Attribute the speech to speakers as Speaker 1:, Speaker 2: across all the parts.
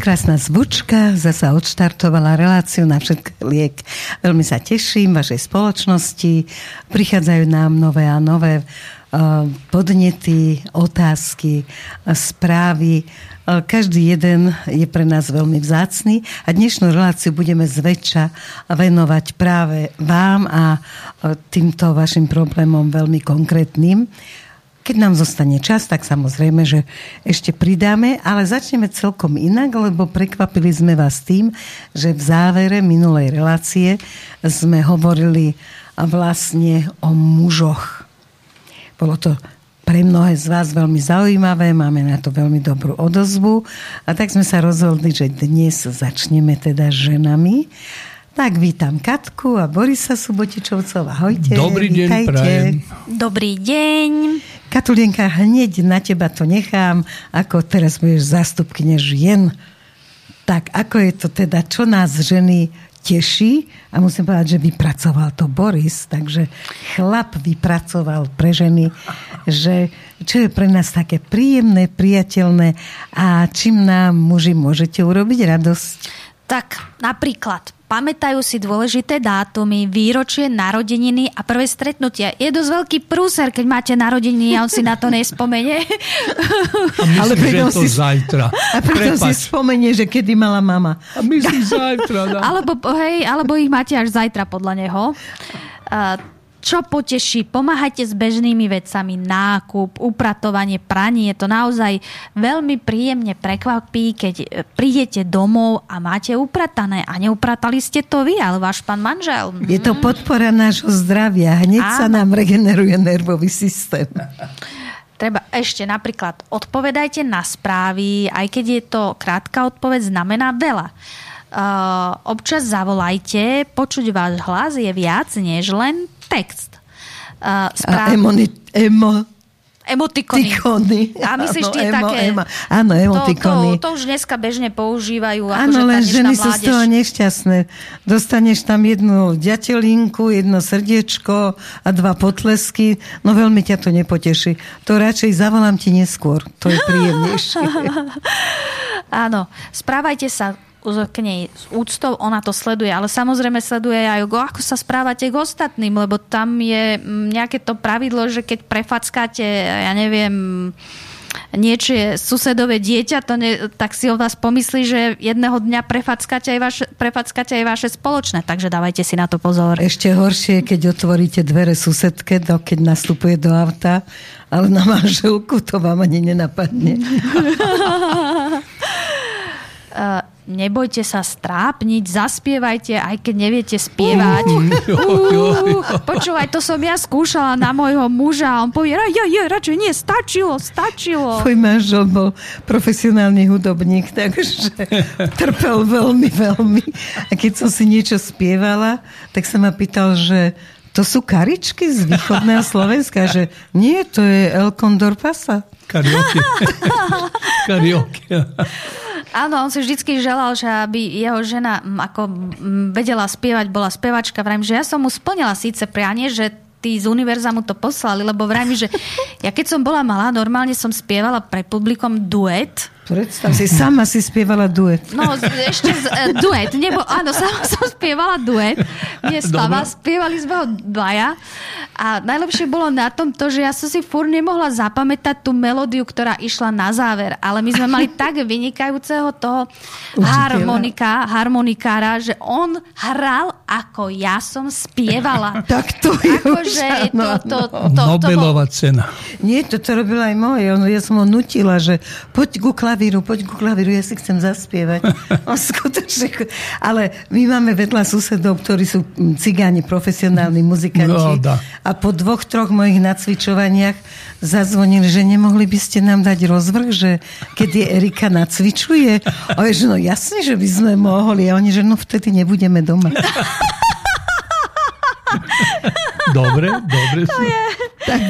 Speaker 1: Prekrásna zvučka, zasa odštartovala reláciu na všetko liek. Veľmi sa teším vašej spoločnosti. Prichádzajú nám nové a nové podnety, otázky, správy. Každý jeden je pre nás veľmi vzácný a dnešnú reláciu budeme zväčša venovať práve vám a týmto vašim problémom veľmi konkrétnym. Keď nám zostane čas, tak samozrejme, že ešte pridáme, ale začneme celkom inak, lebo prekvapili sme vás tým, že v závere minulej relácie sme hovorili vlastne o mužoch bolo to pre mnohé z vás veľmi zaujímavé, máme na to veľmi dobrú odozvu a tak sme sa rozhodli, že dnes začneme teda ženami. Tak vítam Katku a Borisa Subotičovcov. Ahojte.
Speaker 2: Dobrý deň, vítajte. prajem.
Speaker 3: Dobrý deň.
Speaker 1: Katulienka, hneď na teba to nechám, ako teraz budeš zástupkyne žien. Tak ako je to teda, čo nás ženy teší a musím povedať, že vypracoval to Boris, takže chlap vypracoval pre ženy, že čo je pre nás také príjemné, priateľné a čím nám muži môžete urobiť radosť?
Speaker 3: Tak napríklad pamätajú si dôležité dátumy, výročie, narodeniny a prvé stretnutia. Je dosť veľký prúser, keď máte narodeniny a on si na to nespomenie.
Speaker 2: A myslím, Ale že to si, zajtra.
Speaker 1: A preto si spomenie, že kedy mala mama.
Speaker 2: A myslím zajtra.
Speaker 3: Da. Alebo, hej, alebo ich máte až zajtra podľa neho. Uh, čo poteší, pomáhajte s bežnými vecami, nákup, upratovanie, pranie, to naozaj veľmi príjemne prekvapí, keď e, prídete domov a máte upratané a neupratali ste to vy, ale váš pán manžel.
Speaker 1: Je to podpora nášho zdravia, hneď Áno. sa nám regeneruje nervový systém.
Speaker 3: Treba ešte napríklad odpovedajte na správy, aj keď je to krátka odpoveď, znamená veľa. Uh, občas zavolajte, počuť váš hlas je viac než len text.
Speaker 1: Uh, správ... A emoni, emo,
Speaker 3: Emotikony.
Speaker 1: Tikony.
Speaker 3: A myslíš áno, tie emo, také... Emo,
Speaker 1: áno, emotikony.
Speaker 3: To, to, to už dneska bežne používajú.
Speaker 1: Áno, len ženy sú z toho nešťastné. Dostaneš tam jednu ďatelinku, jedno srdiečko a dva potlesky. No veľmi ťa to nepoteší. To radšej zavolám ti neskôr. To je príjemnejšie.
Speaker 3: áno. Správajte sa k nej s úctou, ona to sleduje, ale samozrejme sleduje aj ako sa správate k ostatným, lebo tam je mm, nejaké to pravidlo, že keď prefackáte, ja neviem, niečie susedové dieťa, to ne, tak si o vás pomyslí, že jedného dňa prefackáte aj, vaše, prefackáte aj vaše spoločné, takže dávajte si na to pozor.
Speaker 1: Ešte horšie, keď otvoríte dvere susedke, do, keď nastupuje do auta, ale na manželku to vám ani nenapadne.
Speaker 3: nebojte sa strápniť, zaspievajte, aj keď neviete spievať. Uh, počúvaj, to som ja skúšala na môjho muža a on povie, ja, ja, radšej nie, stačilo, stačilo.
Speaker 1: Tvoj manžel bol profesionálny hudobník, takže trpel veľmi, veľmi. A keď som si niečo spievala, tak sa ma pýtal, že to sú karičky z východného Slovenska, že nie, to je El Condor Pasa.
Speaker 2: Karaoke. Karaoke.
Speaker 3: Áno, on si vždycky želal, že aby jeho žena ako vedela spievať, bola spevačka. Vrajím, že ja som mu splnila síce prianie, že tí z univerza mu to poslali, lebo vrajím, že ja keď som bola malá, normálne som spievala pre publikom duet
Speaker 1: Predstav si, sama si spievala duet.
Speaker 3: No, ešte z, uh, duet. Nebo, áno, sama som spievala duet. Nie spáva, spievali sme ho dvaja. A najlepšie bolo na tom to, že ja som si fur nemohla zapamätať tú melódiu, ktorá išla na záver. Ale my sme mali tak vynikajúceho toho harmonika, harmonikára, že on hral, ako ja som spievala.
Speaker 1: Tak to je
Speaker 3: Akože to, to, to, to,
Speaker 2: Nobelová cena.
Speaker 1: Nie, to, to robila aj moje. Ja som ho nutila, že poď ku klavíru klavíru, poď ku klavíru, ja si chcem zaspievať. On skutočne, ale my máme vedľa susedov, ktorí sú cigáni, profesionálni muzikanti. No, a po dvoch, troch mojich nacvičovaniach zazvonili, že nemohli by ste nám dať rozvrh, že keď je Erika nacvičuje. A je, že no jasne, že by sme mohli. A oni, že no vtedy nebudeme doma.
Speaker 2: Dobre, dobre.
Speaker 3: To je.
Speaker 1: Tak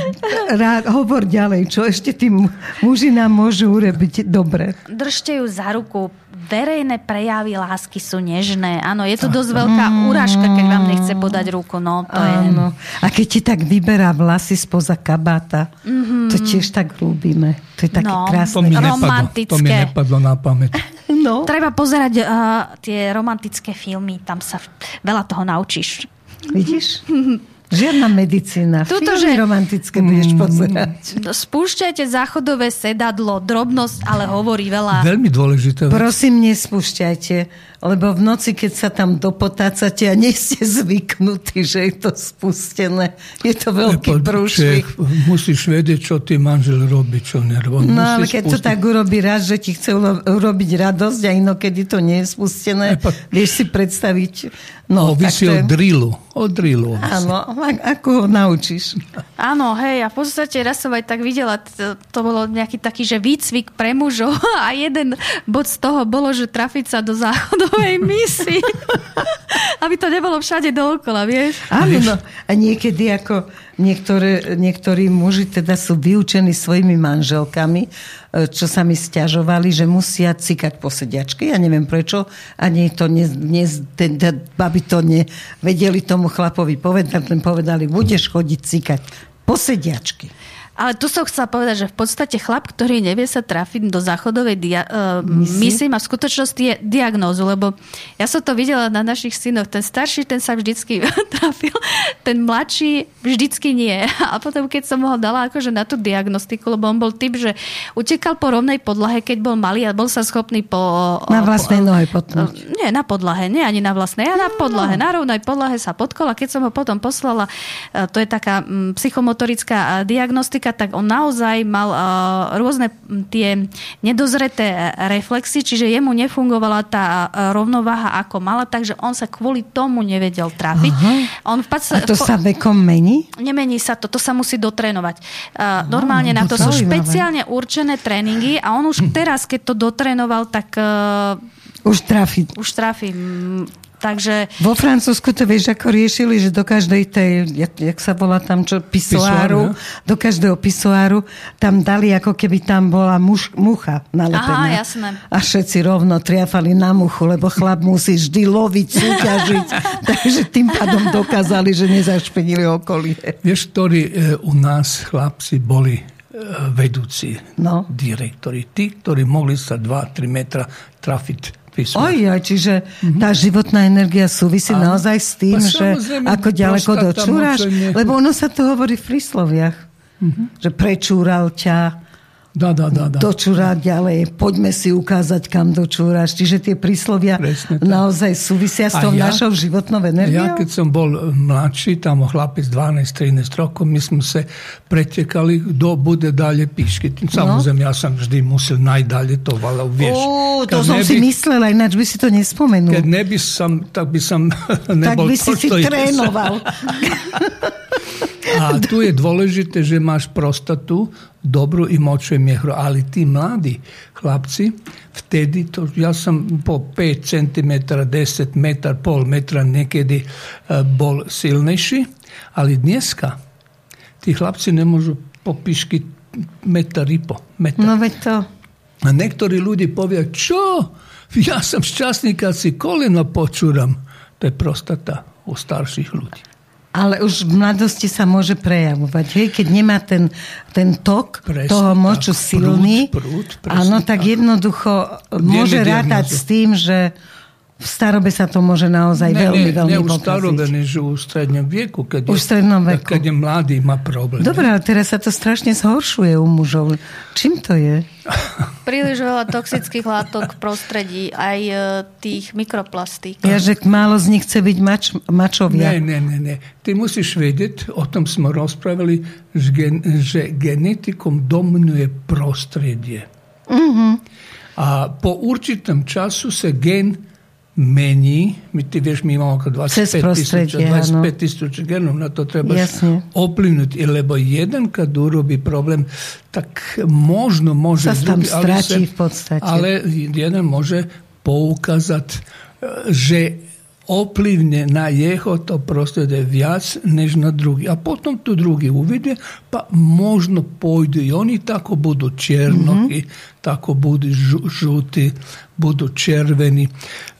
Speaker 1: rád, hovor ďalej, čo ešte tým muži nám môžu urobiť dobre.
Speaker 3: Držte ju za ruku. Verejné prejavy lásky sú nežné. Áno, je to dosť veľká úražka, keď vám nechce podať ruku. No, to Áno.
Speaker 1: Je... A keď ti tak vyberá vlasy spoza kabáta, mm-hmm. to tiež tak ľúbime. To je také no, krásne.
Speaker 2: To mi, nepadlo, to mi nepadlo na pamäť.
Speaker 1: No.
Speaker 3: Treba pozerať uh, tie romantické filmy, tam sa veľa toho naučíš.
Speaker 1: Vidíš? Žiadna medicína.
Speaker 3: Tuto, že-
Speaker 1: romantické budeš pozerať.
Speaker 3: No, Spúšťajte záchodové sedadlo, drobnosť, ale hovorí veľa.
Speaker 2: Veľmi dôležité.
Speaker 1: Prosím, nespúšťajte, lebo v noci, keď sa tam dopotácate a nie ste zvyknutí, že je to spustené, je to veľký prúšvih.
Speaker 2: Musíš vedieť, čo ty manžel robí, čo nervó.
Speaker 1: No ale keď to tak urobí raz, že ti chce urobiť radosť a inokedy to nie je spustené,
Speaker 2: Aj pa-
Speaker 1: vieš si predstaviť...
Speaker 2: No,
Speaker 1: No, to je-
Speaker 2: od drilu. Od drilu.
Speaker 1: Áno, ako ho naučíš?
Speaker 3: Áno, hej, a v podstate raz som aj tak videla, to, to bolo nejaký taký, že výcvik pre mužov a jeden bod z toho bolo, že trafiť sa do záchodovej misy. Aby to nebolo všade dookola, vieš?
Speaker 1: Áno, no. A niekedy ako niektoré, niektorí muži teda sú vyučení svojimi manželkami, e, čo sa mi stiažovali, že musia cikať po sediačke. Ja neviem prečo. Ani to ne, ne, ten, baby to nevedeli tomu chlapovi povedať, len povedali, budeš chodiť cikať po sediačky.
Speaker 3: Ale tu som chcela povedať, že v podstate chlap, ktorý nevie sa trafiť do záchodovej dia- uh,
Speaker 1: Misy?
Speaker 3: misy, má v skutočnosti je diagnózu, lebo ja som to videla na našich synoch. Ten starší, ten sa vždycky trafil, ten mladší vždycky nie. A potom, keď som ho dala akože na tú diagnostiku, lebo on bol typ, že utekal po rovnej podlahe, keď bol malý a bol sa schopný po...
Speaker 1: Na vlastnej
Speaker 3: po,
Speaker 1: nohe potnúť.
Speaker 3: Nie, na podlahe, nie ani na vlastnej, ja na podlahe, na rovnej podlahe sa podkol a keď som ho potom poslala, e, to je taká mm, psychomotorická e, diagnostika, tak on naozaj mal e, rôzne mm, tie nedozreté reflexy, čiže jemu nefungovala tá e, rovnováha ako mala, takže on sa kvôli tomu nevedel trafiť. On v pac-
Speaker 1: A to
Speaker 3: po-
Speaker 1: sa vekom mení?
Speaker 3: Nemení sa to, to sa musí dotrénovať. Uh, normálne na
Speaker 1: to
Speaker 3: to sú špeciálne určené tréningy a on už teraz, keď to dotrénoval, tak uh,
Speaker 1: Už trafiť.
Speaker 3: už trafí. Takže
Speaker 1: Vo Francúzsku to vieš, ako riešili, že do každej tej, jak, jak sa volá tam, čo, pisoáru,
Speaker 2: Pisoár,
Speaker 1: do každého pisoáru, tam dali, ako keby tam bola muš, mucha nalepená.
Speaker 3: Aha, jasné.
Speaker 1: A všetci rovno triafali na muchu, lebo chlap musí vždy loviť, súťažiť. Takže tým pádom dokázali, že nezašpenili okolie.
Speaker 2: Vieš, ktorí e, u nás chlapci boli e, vedúci,
Speaker 1: No.
Speaker 2: direktori, tí, ktorí mohli sa 2-3 metra trafiť písmo.
Speaker 1: Oj, oj, čiže tá životná energia súvisí
Speaker 2: Áno.
Speaker 1: naozaj s tým, že ako ďaleko dočúraš. Lebo ono sa to hovorí v prísloviach. Že prečúral ťa,
Speaker 2: Dá, dá, dá, dá.
Speaker 1: dočúra ďalej, poďme si ukázať, kam dočúraš. Čiže tie príslovia
Speaker 2: tak.
Speaker 1: naozaj súvisia s tou
Speaker 2: ja-
Speaker 1: našou životnou
Speaker 2: Ja
Speaker 1: energiou?
Speaker 2: keď som bol mladší, tam chlapec 12-13 rokov, my sme sa pretekali, kto bude dalje pišky.
Speaker 1: No.
Speaker 2: Samozrejme, ja som vždy musel najdalje to valal, vieš.
Speaker 1: Ó, to som
Speaker 2: ne
Speaker 1: si myslela, ináč by si to nespomenul.
Speaker 2: Keď ne bi sam, tak by som
Speaker 1: tak
Speaker 2: nebol
Speaker 1: by si si trénoval.
Speaker 2: A tu je dôležité, že máš prostatu, dobrú i močuje mjehro, ali ti mladi chlapci, vtedy, to, ja sam po 5 cm, 10 metar, pol metra nekedy e, bol silnejší, ali dneska ti chlapci ne možu po piški metar i po. Metar.
Speaker 1: No veď to.
Speaker 2: A niektorí ľudia povia, čo? Ja som šťastný, kad si koleno počúram. To je prostata u starších ľudí.
Speaker 1: Ale už v mladosti sa môže prejavovať. Hej? Keď nemá ten, ten tok
Speaker 2: Presne
Speaker 1: toho moču
Speaker 2: tak.
Speaker 1: silný,
Speaker 2: Prúd, prúd, presne
Speaker 1: áno, tak
Speaker 2: tak.
Speaker 1: jednoducho môže rátať s tým, že v starobe sa to môže naozaj veľmi,
Speaker 2: ne,
Speaker 1: veľmi
Speaker 2: ne
Speaker 1: pokaziť.
Speaker 2: starobe, než u strednjem vieku. Keď
Speaker 1: Už v strednom veku.
Speaker 2: Keď je mladý, má problém.
Speaker 1: Dobre, ale teraz sa to strašne zhoršuje u mužov. Čím to je?
Speaker 3: príliš veľa toxických látok v prostredí, aj e, tých mikroplastík.
Speaker 1: Ja, že málo z nich chce byť mač, mačovia.
Speaker 2: Ne, ne, ne, ne. Ty musíš vedieť, o tom smo raspravili, že, gen, že genetikom dominuje prostredje. A po určitom času se gen meni, mi ti vieš, mi imamo oko
Speaker 1: Cez
Speaker 2: 25
Speaker 1: prostredje,
Speaker 2: tisuća,
Speaker 1: ano.
Speaker 2: 25 tisuća genov, na to trebaš
Speaker 1: Jasne.
Speaker 2: oplinuti, lebo jeden kad urobi problem, tak možno može...
Speaker 1: Sa tam
Speaker 2: se-
Speaker 1: v podstate.
Speaker 2: Ale jeden može poukazat, e, že oplivne na jeho to prostredje viac než na drugi. A potom tu drugi uvide, pa možno pojdu i oni tako budu černoki, tako budu žu- žuti, budu červeni.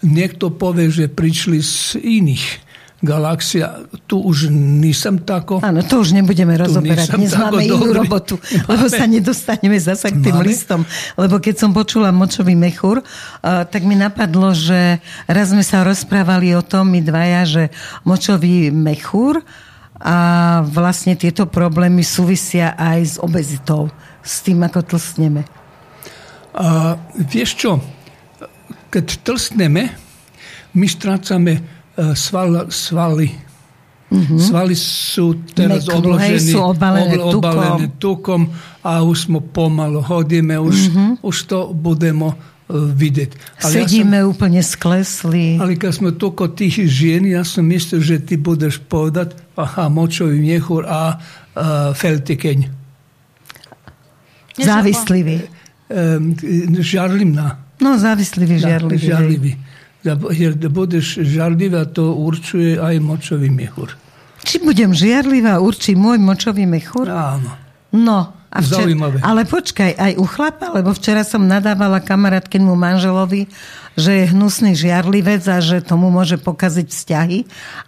Speaker 2: Niekto povie, že prišli z iných galaxia, tu už nisam tako.
Speaker 1: Áno, to už nebudeme rozoberať. Dnes máme inú dobrý. robotu, lebo sa nedostaneme zasa k tým máme. listom. Lebo keď som počula močový mechúr, uh, tak mi napadlo, že raz sme sa rozprávali o tom, my dvaja, že močový mechúr a vlastne tieto problémy súvisia aj s obezitou, s tým, ako tlstneme.
Speaker 2: A vieš čo, keď tlstneme, my strácame sval, svaly. Mm-hmm. Svaly sú teraz Meklu, obložené, hej,
Speaker 1: sú obalené, obl, obalené
Speaker 2: tukom. tukom a už sme pomalo hodíme, už, mm-hmm. už to budeme uh, vidieť.
Speaker 1: Ale Sedíme ja som, úplne sklesli.
Speaker 2: Ale keď sme toľko tých žien, ja som myslel, že ty budeš povedať, aha, močový mechúr a uh, feltikeň.
Speaker 1: Závislivý.
Speaker 2: Um, žarlimná.
Speaker 1: No, závislivý, žiarlivý.
Speaker 2: Žiarlivý jer da budeš žarljiva, to určuje aj močový mechúr.
Speaker 1: Či budem žiarlivá, určí môj močový mechúr?
Speaker 2: Áno.
Speaker 1: No, a včera, Zaujímavé. Ale počkaj, aj u chlapa, lebo včera som nadávala kamarátkenmu manželovi, že je hnusný žiarlivec a že tomu môže pokaziť vzťahy.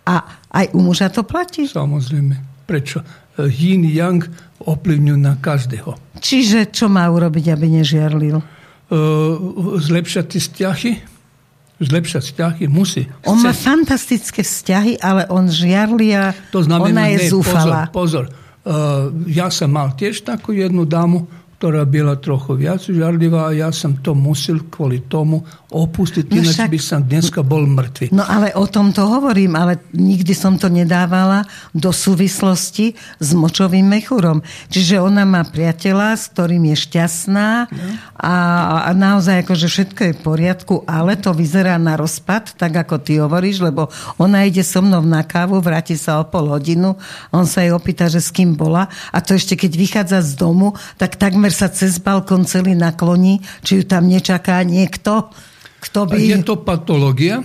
Speaker 1: A aj u muža to platí?
Speaker 2: Samozrejme. Prečo? Yin yang ovplyvňujú na každého.
Speaker 1: Čiže čo má urobiť, aby nežiarlil?
Speaker 2: Zlepšať vzťahy, zlepšať vzťahy, musí. Chce.
Speaker 1: On má fantastické vzťahy, ale on žiarlia, to znamená, ona je ne, zúfala.
Speaker 2: Pozor, pozor. Uh, ja som mal tiež takú jednu dámu, ktorá byla trochu viac žarlivá a ja som to musel kvôli tomu opustiť, no ináč by som dneska bol mŕtvy.
Speaker 1: No ale o tom to hovorím, ale nikdy som to nedávala do súvislosti s močovým mechúrom. Čiže ona má priateľa, s ktorým je šťastná no. a, a naozaj akože všetko je v poriadku, ale to vyzerá na rozpad, tak ako ty hovoríš, lebo ona ide so mnou na kávu, vráti sa o pol hodinu, on sa jej opýta, že s kým bola a to ešte keď vychádza z domu, tak takmer sa cez balkon celý nakloní, či ju tam nečaká niekto, kto by...
Speaker 2: Je to patológia,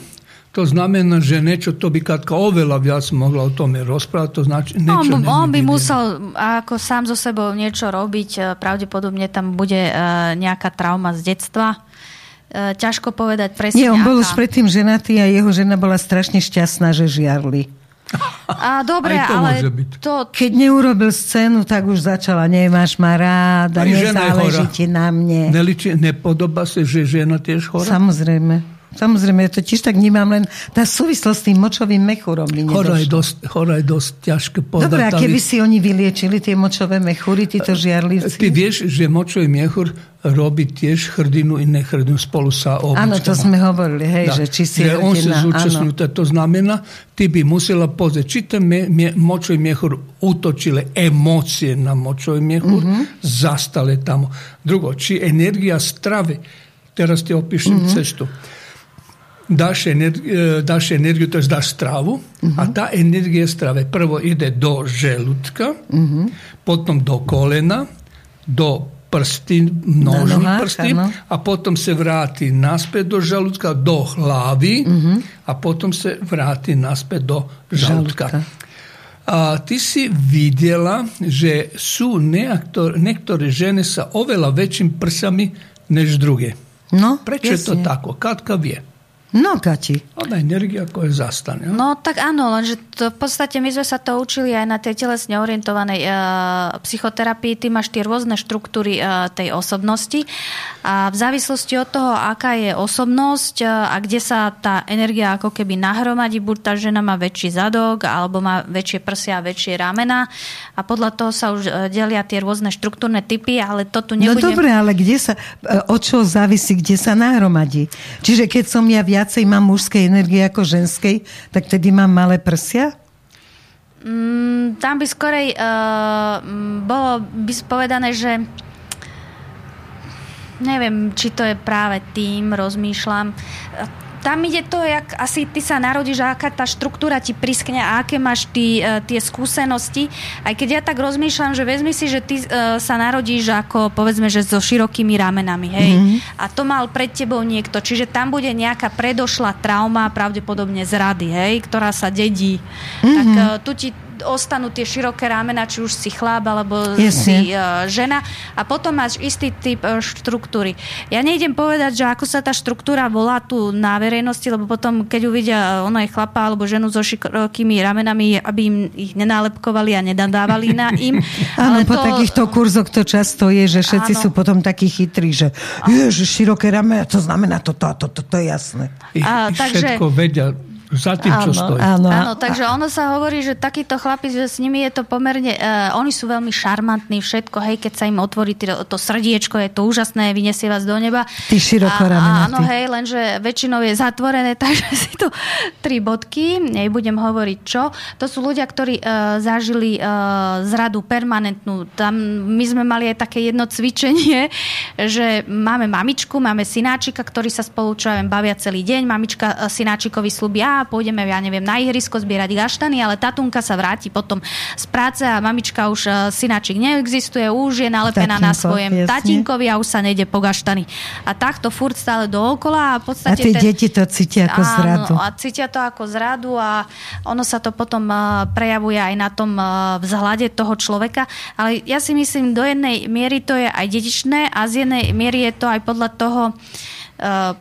Speaker 2: to znamená, že niečo to by Katka oveľa viac mohla o tom rozprávať. To znači, niečo
Speaker 3: on, on by musel ako sám so sebou niečo robiť. E, pravdepodobne tam bude e, nejaká trauma z detstva. E, ťažko povedať presne.
Speaker 1: Nie, on bol už predtým ženatý a jeho žena bola strašne šťastná, že žiarli.
Speaker 3: A dobre, to ale to...
Speaker 1: Keď neurobil scénu, tak už začala, nemáš ma rád a nezáleží ti na mne.
Speaker 2: Neliči, nepodobá sa, že žena tiež chora?
Speaker 1: Samozrejme. Samozrejme, ja to tiež tak vnímam, len tá súvislosť s tým močovým mechúrom mi
Speaker 2: chora je, dosť, chora je dosť ťažké povedať.
Speaker 1: Dobre, a keby si oni vyliečili tie močové mechúry, títo žiarlivci?
Speaker 2: Ty vieš, že močový mechúr robí tiež hrdinu i nehrdinu spolu sa obličkama.
Speaker 1: Áno, to sme hovorili, hej, da. že či si
Speaker 2: že on sa zúčastňuje, to znamená, ty by musela pozrieť, či ten me, me, močový mechúr utočile emócie na močový mechúr, mm-hmm. zastale tamo. Drugo, či energia strave, teraz ti opíšem mm-hmm. cestu daš, energiju, e, daš energiju, to je daš stravu, uh-huh. a ta energija strave prvo ide do želutka, uh-huh. potom do kolena, do prsti, nožnih prsti, a potom se vrati naspet do želutka, do hlavi, uh-huh. a potom se vrati naspet do želutka. A ti si vidjela, že su nektore žene sa ovela većim prsami než druge.
Speaker 1: No,
Speaker 2: Prečo je to tako? Katka vie.
Speaker 1: No, Kati.
Speaker 2: Ona energia ako je zastane.
Speaker 3: No tak áno, lenže to, v podstate my sme sa to učili aj na tej telesne orientovanej uh, psychoterapii. Ty máš tie rôzne štruktúry uh, tej osobnosti a v závislosti od toho, aká je osobnosť uh, a kde sa tá energia ako keby nahromadí, buď tá žena má väčší zadok, alebo má väčšie prsia a väčšie ramena a podľa toho sa už uh, delia tie rôzne štruktúrne typy, ale to tu
Speaker 1: no nebudem... No dobre, ale kde sa, od čoho závisí, kde sa nahromadí? Čiže keď som ja viacej mám mužskej energie ako ženskej, tak tedy mám malé prsia?
Speaker 3: Mm, tam by skorej uh, bolo by spovedané, že neviem, či to je práve tým, rozmýšľam tam ide to, jak asi ty sa narodíš a aká tá štruktúra ti priskne a aké máš ty, uh, tie skúsenosti. Aj keď ja tak rozmýšľam, že vezmi si, že ty uh, sa narodíš ako povedzme, že so širokými ramenami, hej. Mm-hmm. A to mal pred tebou niekto. Čiže tam bude nejaká predošlá trauma, pravdepodobne z rady, hej, ktorá sa dedí. Mm-hmm. Tak uh, tu ti ostanú tie široké rámena, či už si chlap alebo
Speaker 1: Jasne.
Speaker 3: si uh, žena a potom máš istý typ uh, štruktúry. Ja nejdem povedať, že ako sa tá štruktúra volá tu na verejnosti, lebo potom, keď uvidia ono je chlapa alebo ženu so širokými ramenami, aby im ich nenálepkovali a nedadávali na im.
Speaker 1: Áno, po to... takýchto kurzoch to často je, že všetci áno. sú potom takí chytrí, že je, že široké ramena, to znamená toto a toto, to, to je jasné.
Speaker 2: Ich, a, ich takže... všetko vedia za tým, čo stojí.
Speaker 3: Áno, áno, takže ono sa hovorí, že takíto chlapi, že s nimi je to pomerne, uh, oni sú veľmi šarmantní, všetko, hej, keď sa im otvorí to, to srdiečko, je to úžasné, vyniesie vás do neba.
Speaker 1: Ty široko
Speaker 3: a, Áno, hej, lenže väčšinou je zatvorené, takže si tu tri bodky, nebudem hovoriť čo. To sú ľudia, ktorí uh, zažili uh, zradu permanentnú. Tam my sme mali aj také jedno cvičenie, že máme mamičku, máme synáčika, ktorí sa spolu, čo ja viem, bavia celý deň. Mamička synáčikovi slúbia, pôjdeme, ja neviem, na ihrisko zbierať gaštany, ale tatunka sa vráti potom z práce a mamička už e, synačik neexistuje, už je nalepená Tatinko, na svojem jasne. tatinkovi a už sa nejde po gaštany. A takto furt stále dookola a v podstate...
Speaker 1: A tie ten... deti to cítia ako áno, zradu.
Speaker 3: a cítia to ako zradu a ono sa to potom e, prejavuje aj na tom e, vzhľade toho človeka. Ale ja si myslím, do jednej miery to je aj dedičné a z jednej miery je to aj podľa toho,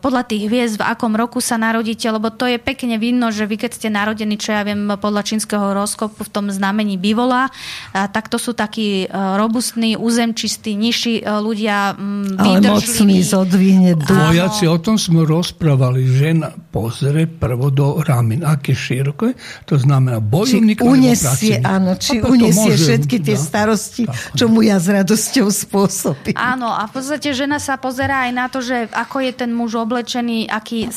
Speaker 3: podľa tých hviezd, v akom roku sa narodíte, lebo to je pekne vidno, že vy keď ste narodení, čo ja viem, podľa čínskeho horoskopu v tom znamení bivola, tak to sú takí eh, robustní, územčistí, nižší eh, ľudia,
Speaker 1: mm, Ale mocný zodvihne
Speaker 2: Vojaci, o tom sme rozprávali. Žena pozrie prvo do ramen, aké široko to znamená bojovník
Speaker 1: či unesie, áno, či unesie môže, všetky tie da, starosti, tak, čo mu ja s radosťou spôsobím.
Speaker 3: Áno, a v podstate žena sa pozerá aj na to, že ako je ten ten muž oblečený, aký,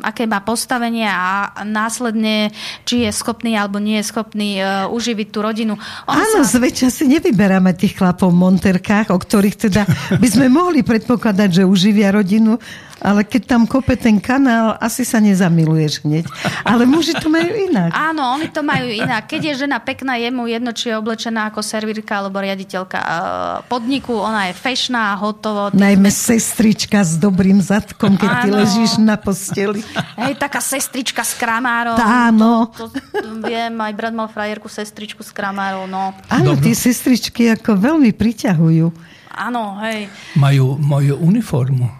Speaker 3: aké má postavenie a následne, či je schopný alebo nie je schopný uh, uživiť tú rodinu.
Speaker 1: On Áno, sa... zväčša si nevyberáme tých chlapov v monterkách, o ktorých teda by sme mohli predpokladať, že uživia rodinu, ale keď tam kope ten kanál, asi sa nezamiluješ hneď. Ale muži to majú inak.
Speaker 3: Áno, oni to majú inak. Keď je žena pekná, je mu jedno, či je oblečená ako servírka alebo riaditeľka e, podniku, ona je fešná, hotovo.
Speaker 1: Najmä sestrička s dobrým zadkom, keď Áno. ty ležíš na posteli.
Speaker 3: Hej, taká sestrička s kramárov.
Speaker 1: Áno.
Speaker 3: To, to, to, viem, aj brat mal frajerku, sestričku s kramárov, no.
Speaker 1: Áno, tie sestričky ako veľmi priťahujú.
Speaker 3: Áno, hej.
Speaker 2: Majú moju uniformu.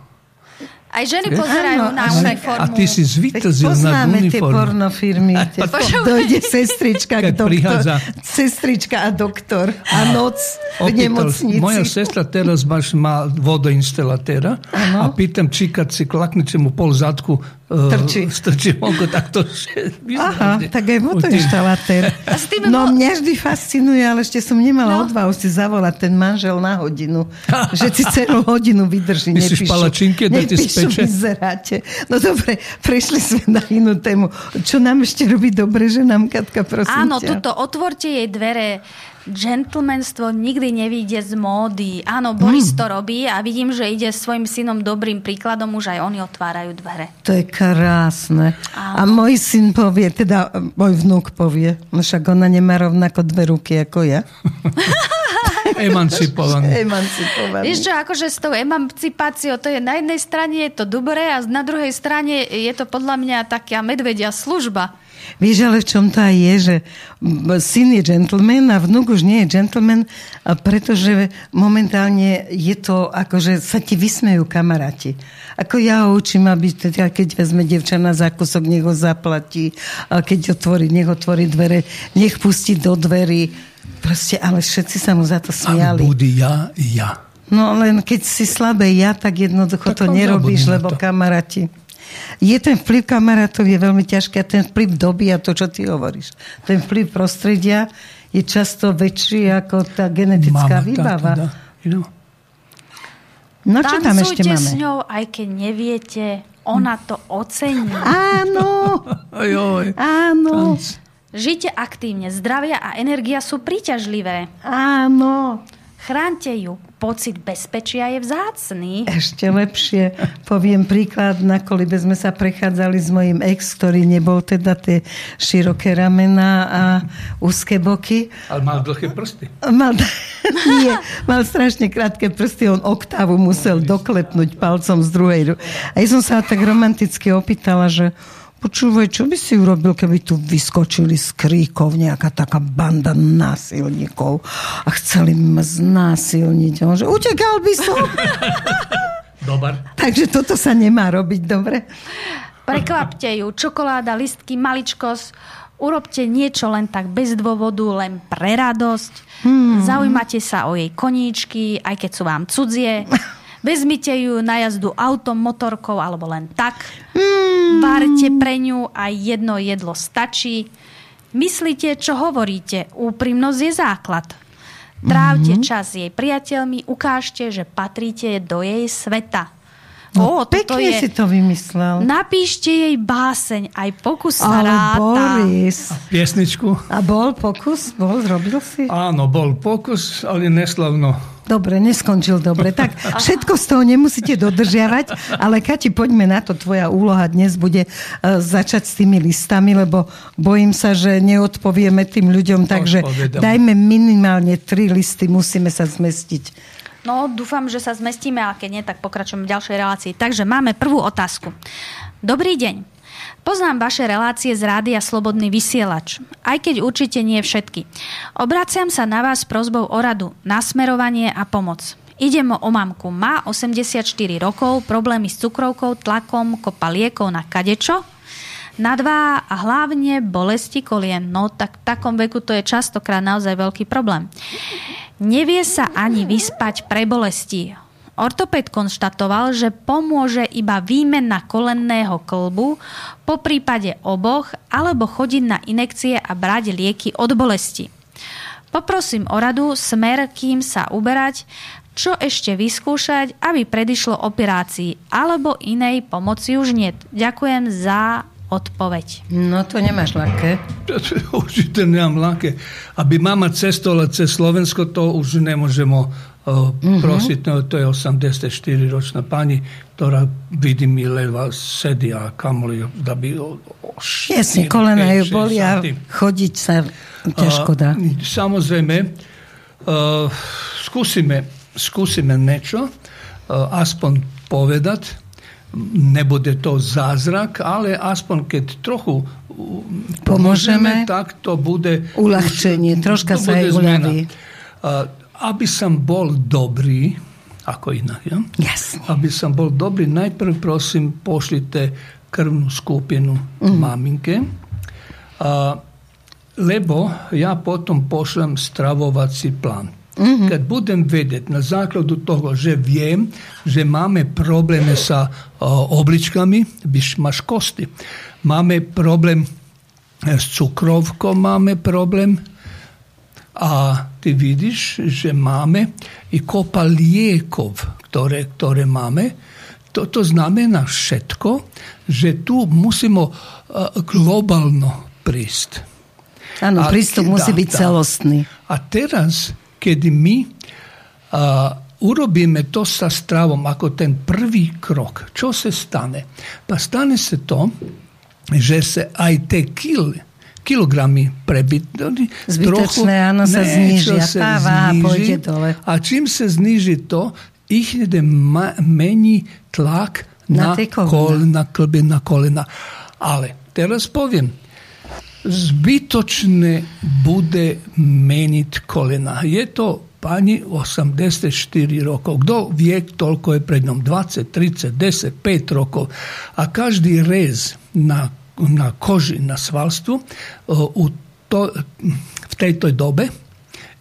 Speaker 3: Aj ženy pozerajú Áno, na uniformu.
Speaker 2: A ty si zvýtazil na uniformu.
Speaker 1: tie pornofirmy. Dojde sestrička a doktor. Sestrička a doktor. A noc v nemocnici.
Speaker 2: Moja sestra teraz má vodoinstalatéra a pýtam, či keď si klakne, mu pol zadku
Speaker 1: Trčí.
Speaker 2: Uh, strčí oko takto.
Speaker 1: Aha, tak aj motoinštalatér. No mňa vždy fascinuje, ale ešte som nemala no. odvahu si zavolať ten manžel na hodinu. že si celú hodinu vydrží.
Speaker 2: Myslíš palačinky, da ti speče?
Speaker 1: Vyzeráte. No dobre, prešli sme na inú tému. Čo nám ešte robí dobre, že nám Katka, prosím
Speaker 3: Áno,
Speaker 1: ťa.
Speaker 3: tuto, otvorte jej dvere gentlemanstvo nikdy nevíde z módy. Áno, Boris mm. to robí a vidím, že ide svojim synom dobrým príkladom, už aj oni otvárajú dvere.
Speaker 1: To je krásne. Áno. A môj syn povie, teda môj vnúk povie, no však ona nemá rovnako dve ruky ako ja.
Speaker 2: Emancipovaný.
Speaker 1: Emancipovaný.
Speaker 3: Vieš čo, akože s tou emancipáciou, to je na jednej strane je to dobré a na druhej strane je to podľa mňa taká medvedia služba.
Speaker 1: Vieš, ale v čom to aj je, že syn je gentleman a vnúk už nie je gentleman, pretože momentálne je to ako, že sa ti vysmejú kamaráti. Ako ja ho učím, aby teda, keď vezme devča na zákusok, nech ho zaplatí, a keď otvorí, nech otvorí dvere, nech pustí do dverí. Proste, ale všetci sa mu za to smiali.
Speaker 2: Ale ja, ja.
Speaker 1: No len keď si slabé ja, tak jednoducho tak to nerobíš, lebo to. kamaráti. Je ten vplyv kamarátov je veľmi ťažký a ten vplyv doby a to, čo ty hovoríš. Ten vplyv prostredia je často väčší ako tá genetická Mama, výbava. Tá, teda, No čo tam ešte máme?
Speaker 3: s ňou, aj keď neviete, ona to ocení.
Speaker 1: Áno. Áno.
Speaker 3: Žite aktívne, zdravia a energia sú príťažlivé.
Speaker 1: Áno.
Speaker 3: Chránte ju. Pocit bezpečia je vzácný.
Speaker 1: Ešte lepšie. Poviem príklad, na kolibe sme sa prechádzali s mojim ex, ktorý nebol teda tie široké ramena a úzke boky.
Speaker 2: Ale mal dlhé prsty.
Speaker 1: Mal, nie, mal strašne krátke prsty. On oktávu musel doklepnúť palcom z druhej. A ja som sa tak romanticky opýtala, že Počúvaj, čo by si urobil, keby tu vyskočili z kríkov nejaká taká banda násilníkov a chceli ma znásilniť. On že utekal by som.
Speaker 2: Dobar.
Speaker 1: Takže toto sa nemá robiť, dobre?
Speaker 3: Prekvapte ju. Čokoláda, listky, maličkosť. Urobte niečo len tak bez dôvodu, len pre radosť. Hmm. Zaujímate sa o jej koníčky, aj keď sú vám cudzie. Vezmite ju na jazdu autom, motorkou alebo len tak. Mm. Várte pre ňu aj jedno jedlo stačí. Myslíte, čo hovoríte. Úprimnosť je základ. Trávte mm-hmm. čas s jej priateľmi, ukážte, že patríte do jej sveta.
Speaker 1: No, o, pekne je... si to vymyslel.
Speaker 3: Napíšte jej báseň, aj pokus sa
Speaker 1: Ale
Speaker 3: ráta.
Speaker 1: Boris.
Speaker 2: A piesničku?
Speaker 1: A bol pokus? Bol, zrobil si?
Speaker 2: Áno, bol pokus, ale neslavno.
Speaker 1: Dobre, neskončil dobre. Tak všetko z toho nemusíte dodržiavať, ale Kati, poďme na to. Tvoja úloha dnes bude uh, začať s tými listami, lebo bojím sa, že neodpovieme tým ľuďom, takže dajme minimálne tri listy, musíme sa zmestiť.
Speaker 3: No, dúfam, že sa zmestíme, ale keď nie, tak pokračujeme v ďalšej relácii. Takže máme prvú otázku. Dobrý deň. Poznám vaše relácie z rádia Slobodný vysielač, aj keď určite nie všetky. Obraciam sa na vás s prozbou o radu, nasmerovanie a pomoc. Idem o mamku. Má 84 rokov, problémy s cukrovkou, tlakom, kopa liekov na kadečo, nadvá a hlavne bolesti kolien. No tak v takom veku to je častokrát naozaj veľký problém. Nevie sa ani vyspať pre bolesti. Ortoped konštatoval, že pomôže iba výmena kolenného klbu, po prípade oboch, alebo chodiť na inekcie a brať lieky od bolesti. Poprosím o radu, smer, kým sa uberať, čo ešte vyskúšať, aby predišlo operácii, alebo inej pomoci už nie. Ďakujem za odpoveď.
Speaker 1: No to nemáš ľahké.
Speaker 2: Určite nemám ľahké. Aby mama cestovala cez Slovensko, to už nemôžeme Mm-hmm. Prositno, to je 84-ročná pani, ktorá vidí mi leva sedí a kamoli, da by... O, o
Speaker 1: Jasne, kolena ju boli a chodiť sa ťažko dá.
Speaker 2: Uh, samozrejme, uh, skúsime, skúsime niečo, uh, aspoň povedať, nebude to zázrak, ale aspoň keď trochu pomôžeme, pomôžeme tak to bude...
Speaker 1: Uľahčenie, troška sa aj uľaví.
Speaker 2: Aby som bol dobrý, ako inak, ja?
Speaker 1: Jasne.
Speaker 2: Aby som bol dobrý, najprv prosím pošlite krvnú skupinu mm. maminke, a, lebo ja potom pošlem stravovací plán. Mm-hmm. Keď budem vedieť na základu toho, že viem, že máme problémy sa o, obličkami, byš máš kosti. Máme problém s cukrovkou, máme problém a ty vidiš, že máme i kopa lijekov, ktoré, ktoré máme. To, to znamená všetko, že tu musimo uh, globalno prísť.
Speaker 1: Áno, prístup musí byť celostný.
Speaker 2: A teraz, keď my uh, urobíme to sa stravom ako ten prvý krok, čo sa stane? Pa stane sa to, že sa aj te kily, kilogramy prebytní.
Speaker 1: Zbytočné, áno, sa znižia. Tá váha pôjde dole.
Speaker 2: A čím sa zniží to, ich mení tlak na, na, kol, na klby, na kolena. Ale teraz poviem, zbytočné bude meniť kolena. Je to pani 84 rokov. Kto vie, toľko je pred ňom 20, 30, 10, 5 rokov. A každý rez na na koži, na svalstvu, u to, v tejto dobe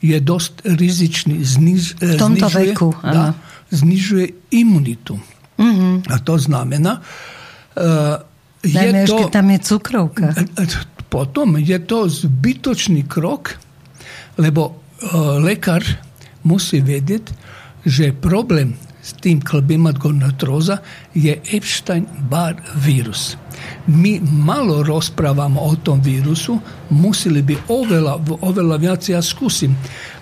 Speaker 2: je dosť rizičný. Zniž,
Speaker 1: v tomto znižuje, veku,
Speaker 2: da, znižuje imunitu. Mm-hmm. A to znamená, uh,
Speaker 1: je to, tam je cukrovka.
Speaker 2: Potom je to zbytočný krok, lebo uh, lekár musí vedieť, že problém s tým klbima gonartroza je Epstein-Barr vírus. My malo rozprávamo o tom vírusu, museli by oveľa, oveľa viac ja skúsim.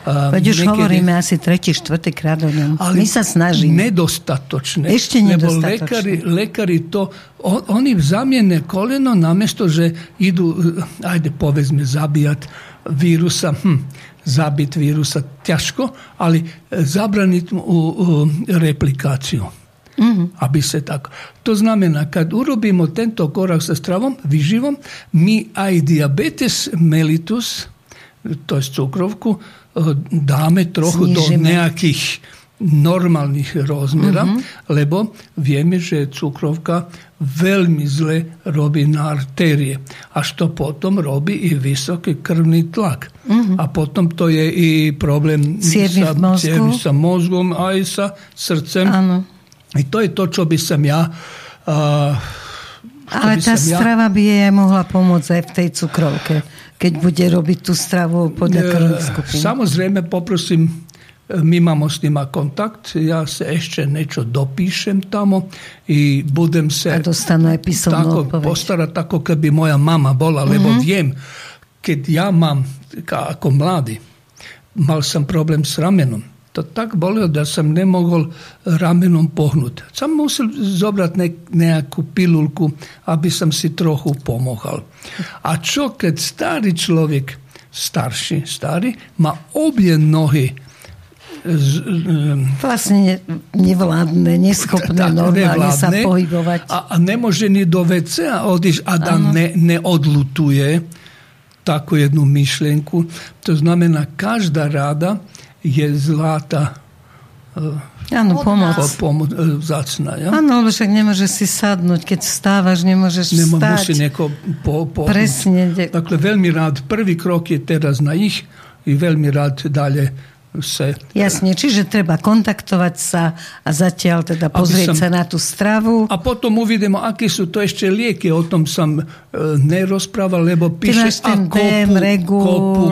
Speaker 1: Um, pa još govorim, ja si treći, četvrti krad. Ali Nisam snažim.
Speaker 2: Nedostatočne.
Speaker 1: Ešte
Speaker 2: nedostatočne. Lekari, lekari to, oni zamijene koleno namesto že idu, eh, ajde povezme zabijat virusa, hm, zabit virusa teško, ali eh, zabraniti mu replikaciju. Mm-hmm. A bi se tako. To znamená, kad urobimo tento korak sa stravom, viživom, mi aj diabetes mellitus, to je cukrovku, dáme trochu Snižime. do nejakých normálnych rozmera, mm-hmm. lebo vieme, že cukrovka veľmi zle robí na artérie. Až to potom robí i vysoký krvný tlak. Mm-hmm. A potom to je i problém
Speaker 1: sa, mozgu.
Speaker 2: sa mozgom, aj sa srdcem.
Speaker 1: Áno.
Speaker 2: I to je to, čo by som ja... Uh,
Speaker 1: Ale tá strava ja... by jej mohla pomôcť aj v tej cukrovke, keď bude robiť tú stravu podľa krvných skupín.
Speaker 2: Samozrejme, poprosím my imamo s njima kontakt, ja se ešte niečo dopíšem tamo i budem se
Speaker 1: A dostanu aj
Speaker 2: tako postarať, tako keby moja mama bola, lebo mm -hmm. viem, keď ja mám, ako mladi, mal sam problem s ramenom. To tak bolio da sam ne mogol ramenom pohnut. Sam musel zobrať ne, nejakú pilulku, aby sam si trochu pomohal. A čo keď stari človek, starší, stari, ma obje nohy
Speaker 1: vlastne nevládne, neschopné tak, normálne nevládne, sa pohybovať.
Speaker 2: A, a nemôže ni do WC a odísť a da ne, neodlutuje takú jednu myšlienku. To znamená, každá rada je zlata
Speaker 1: Áno, pomoc.
Speaker 2: pomoc vzácna. Ja?
Speaker 1: Áno, lebo však nemôžeš si sadnúť, keď vstávaš, nemôžeš Nemo, vstať.
Speaker 2: Musí nieko po, po,
Speaker 1: Presne.
Speaker 2: Takhle veľmi rád, prvý krok je teraz na ich i veľmi rád ďalej se...
Speaker 1: Jasne, čiže treba kontaktovať sa a zatiaľ teda pozrieť som, sa na tú stravu.
Speaker 2: A potom uvidíme, aké sú to ešte lieky. O tom som e, nerozprával, lebo píše
Speaker 1: Ty ten a kopu, DM, regul, kopu.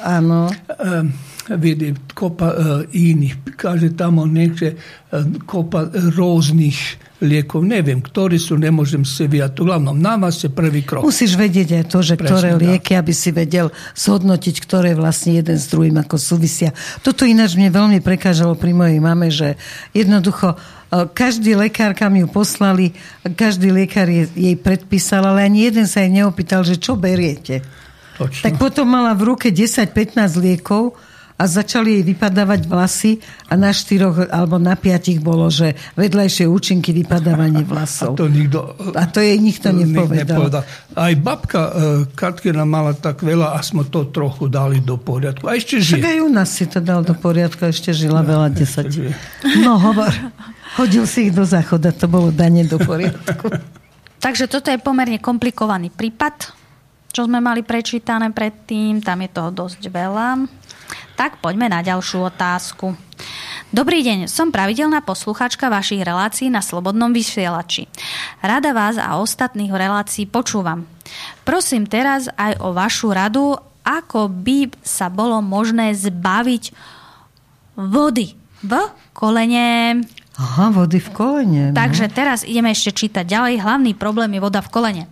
Speaker 1: Áno.
Speaker 2: E, vidi kopa uh, iných, kaže tamo niekde uh, kopa rôznych liekov. Neviem, ktorí sú, nemôžem si vyjať. Uglavnom, na vás je prvý krok.
Speaker 1: Musíš vedieť aj to, že Presne, ktoré lieky, aby si vedel zhodnotiť, ktoré vlastne jeden s druhým ako súvisia. Toto ináč mne veľmi prekážalo pri mojej mame, že jednoducho e, každý lekár, kam ju poslali, každý lekár jej predpísal, ale ani jeden sa jej neopýtal, že čo beriete. Točno. Tak potom mala v ruke 10-15 liekov, a začali jej vypadávať vlasy a na štyroch alebo na piatich bolo, že vedľajšie účinky vypadávanie vlasov.
Speaker 2: A to, nikto,
Speaker 1: a to jej nikto nepovedal. nepovedal.
Speaker 2: Aj babka uh, Katkina mala tak veľa a sme to trochu dali do poriadku. A ešte žije.
Speaker 1: Tak aj u nás si to dal do poriadku, ešte žila veľa desať. No hovor, hodil si ich do záchoda, to bolo danie do poriadku.
Speaker 3: Takže toto je pomerne komplikovaný prípad, čo sme mali prečítané predtým. Tam je toho dosť veľa. Tak poďme na ďalšiu otázku. Dobrý deň, som pravidelná posluchačka vašich relácií na Slobodnom vysielači. Rada vás a ostatných relácií počúvam. Prosím teraz aj o vašu radu, ako by sa bolo možné zbaviť vody v kolene.
Speaker 1: Aha, vody v kolene.
Speaker 3: No. Takže teraz ideme ešte čítať ďalej. Hlavný problém je voda v kolene.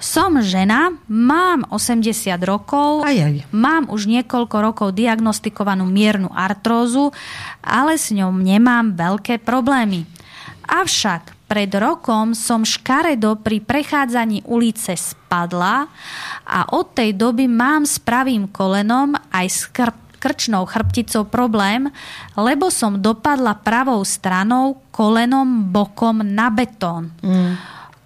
Speaker 3: Som žena, mám 80 rokov,
Speaker 1: aj, aj.
Speaker 3: mám už niekoľko rokov diagnostikovanú miernu artrózu, ale s ňou nemám veľké problémy. Avšak pred rokom som škaredo pri prechádzaní ulice spadla a od tej doby mám s pravým kolenom aj s krp krčnou chrbticou problém, lebo som dopadla pravou stranou kolenom bokom na betón. Mm.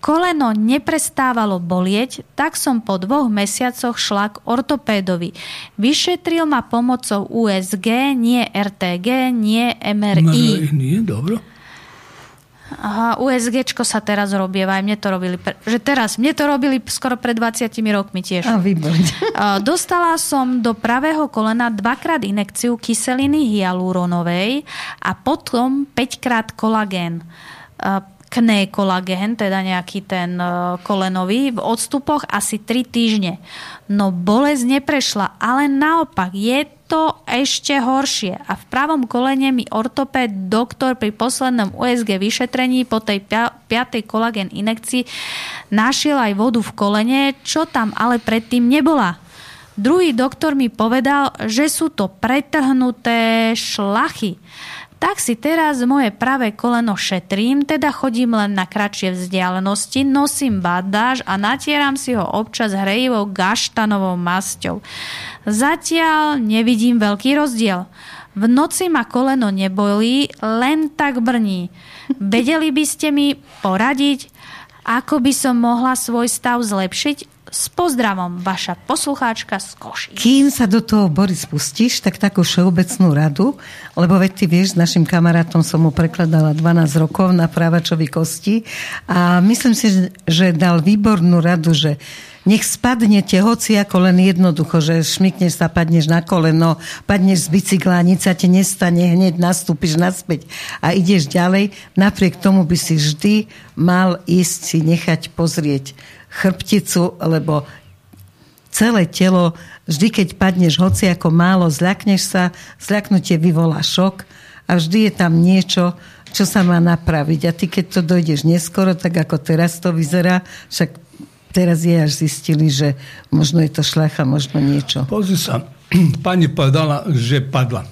Speaker 3: Koleno neprestávalo bolieť, tak som po dvoch mesiacoch šla k ortopédovi. Vyšetril ma pomocou USG, nie RTG, nie MRI.
Speaker 2: MRI nie, dobro.
Speaker 3: Aha, USG sa teraz robí, aj mne to robili, že teraz, mne to robili skoro pred 20 rokmi tiež.
Speaker 1: A výborne.
Speaker 3: Dostala som do pravého kolena dvakrát inekciu kyseliny hyaluronovej a potom 5 krát kolagén kné kolagén, teda nejaký ten kolenový, v odstupoch asi 3 týždne. No bolesť neprešla, ale naopak je to ešte horšie. A v pravom kolene mi ortopéd doktor pri poslednom USG vyšetrení po tej 5. kolagen inekcii našiel aj vodu v kolene, čo tam ale predtým nebola. Druhý doktor mi povedal, že sú to pretrhnuté šlachy tak si teraz moje pravé koleno šetrím, teda chodím len na kratšie vzdialenosti, nosím bandáž a natieram si ho občas hrejivou gaštanovou masťou. Zatiaľ nevidím veľký rozdiel. V noci ma koleno nebolí, len tak brní. Vedeli by ste mi poradiť, ako by som mohla svoj stav zlepšiť? S pozdravom, vaša poslucháčka z Koší.
Speaker 1: Kým sa do toho, Boris, pustíš, tak takú všeobecnú radu, lebo veď ty vieš, s našim kamarátom som mu prekladala 12 rokov na právačovi kosti a myslím si, že dal výbornú radu, že nech spadnete hoci ako len jednoducho, že šmikneš sa, padneš na koleno, padneš z bicykla, nič sa ti nestane, hneď nastúpiš naspäť a ideš ďalej. Napriek tomu by si vždy mal ísť si nechať pozrieť chrbticu, lebo celé telo, vždy keď padneš hoci ako málo, zľakneš sa, zľaknutie vyvolá šok a vždy je tam niečo, čo sa má napraviť. A ty, keď to dojdeš neskoro, tak ako teraz to vyzerá, však teraz je až zistili, že možno je to šľacha, možno niečo.
Speaker 2: Pozri sa, pani povedala, že padla. E,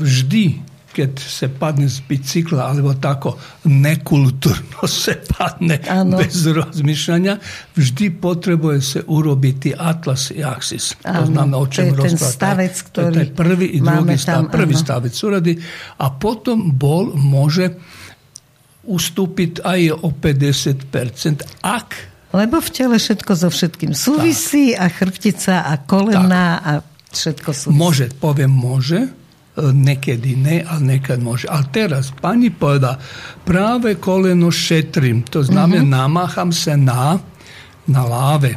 Speaker 2: vždy, keď sa padne z bicykla, alebo tako nekulturno sa padne ano. bez rozmýšľania, vždy potrebuje sa urobiť atlas i axis.
Speaker 1: Ano, to znamená, o čem to je ten stavec, ktorý
Speaker 2: to je prvý i druhý stav, prvý ano. stavec uradi, a potom bol môže ustúpiť aj o 50%, ak
Speaker 1: lebo v tele všetko so všetkým súvisí tak. a chrbtica a kolena tak. a všetko súvisí.
Speaker 2: Môže, poviem môže, nekedy ne, ale nekad môže. Ale teraz pani poveda, práve koleno šetrím, to znamená, mm-hmm. namácham sa na, na láve.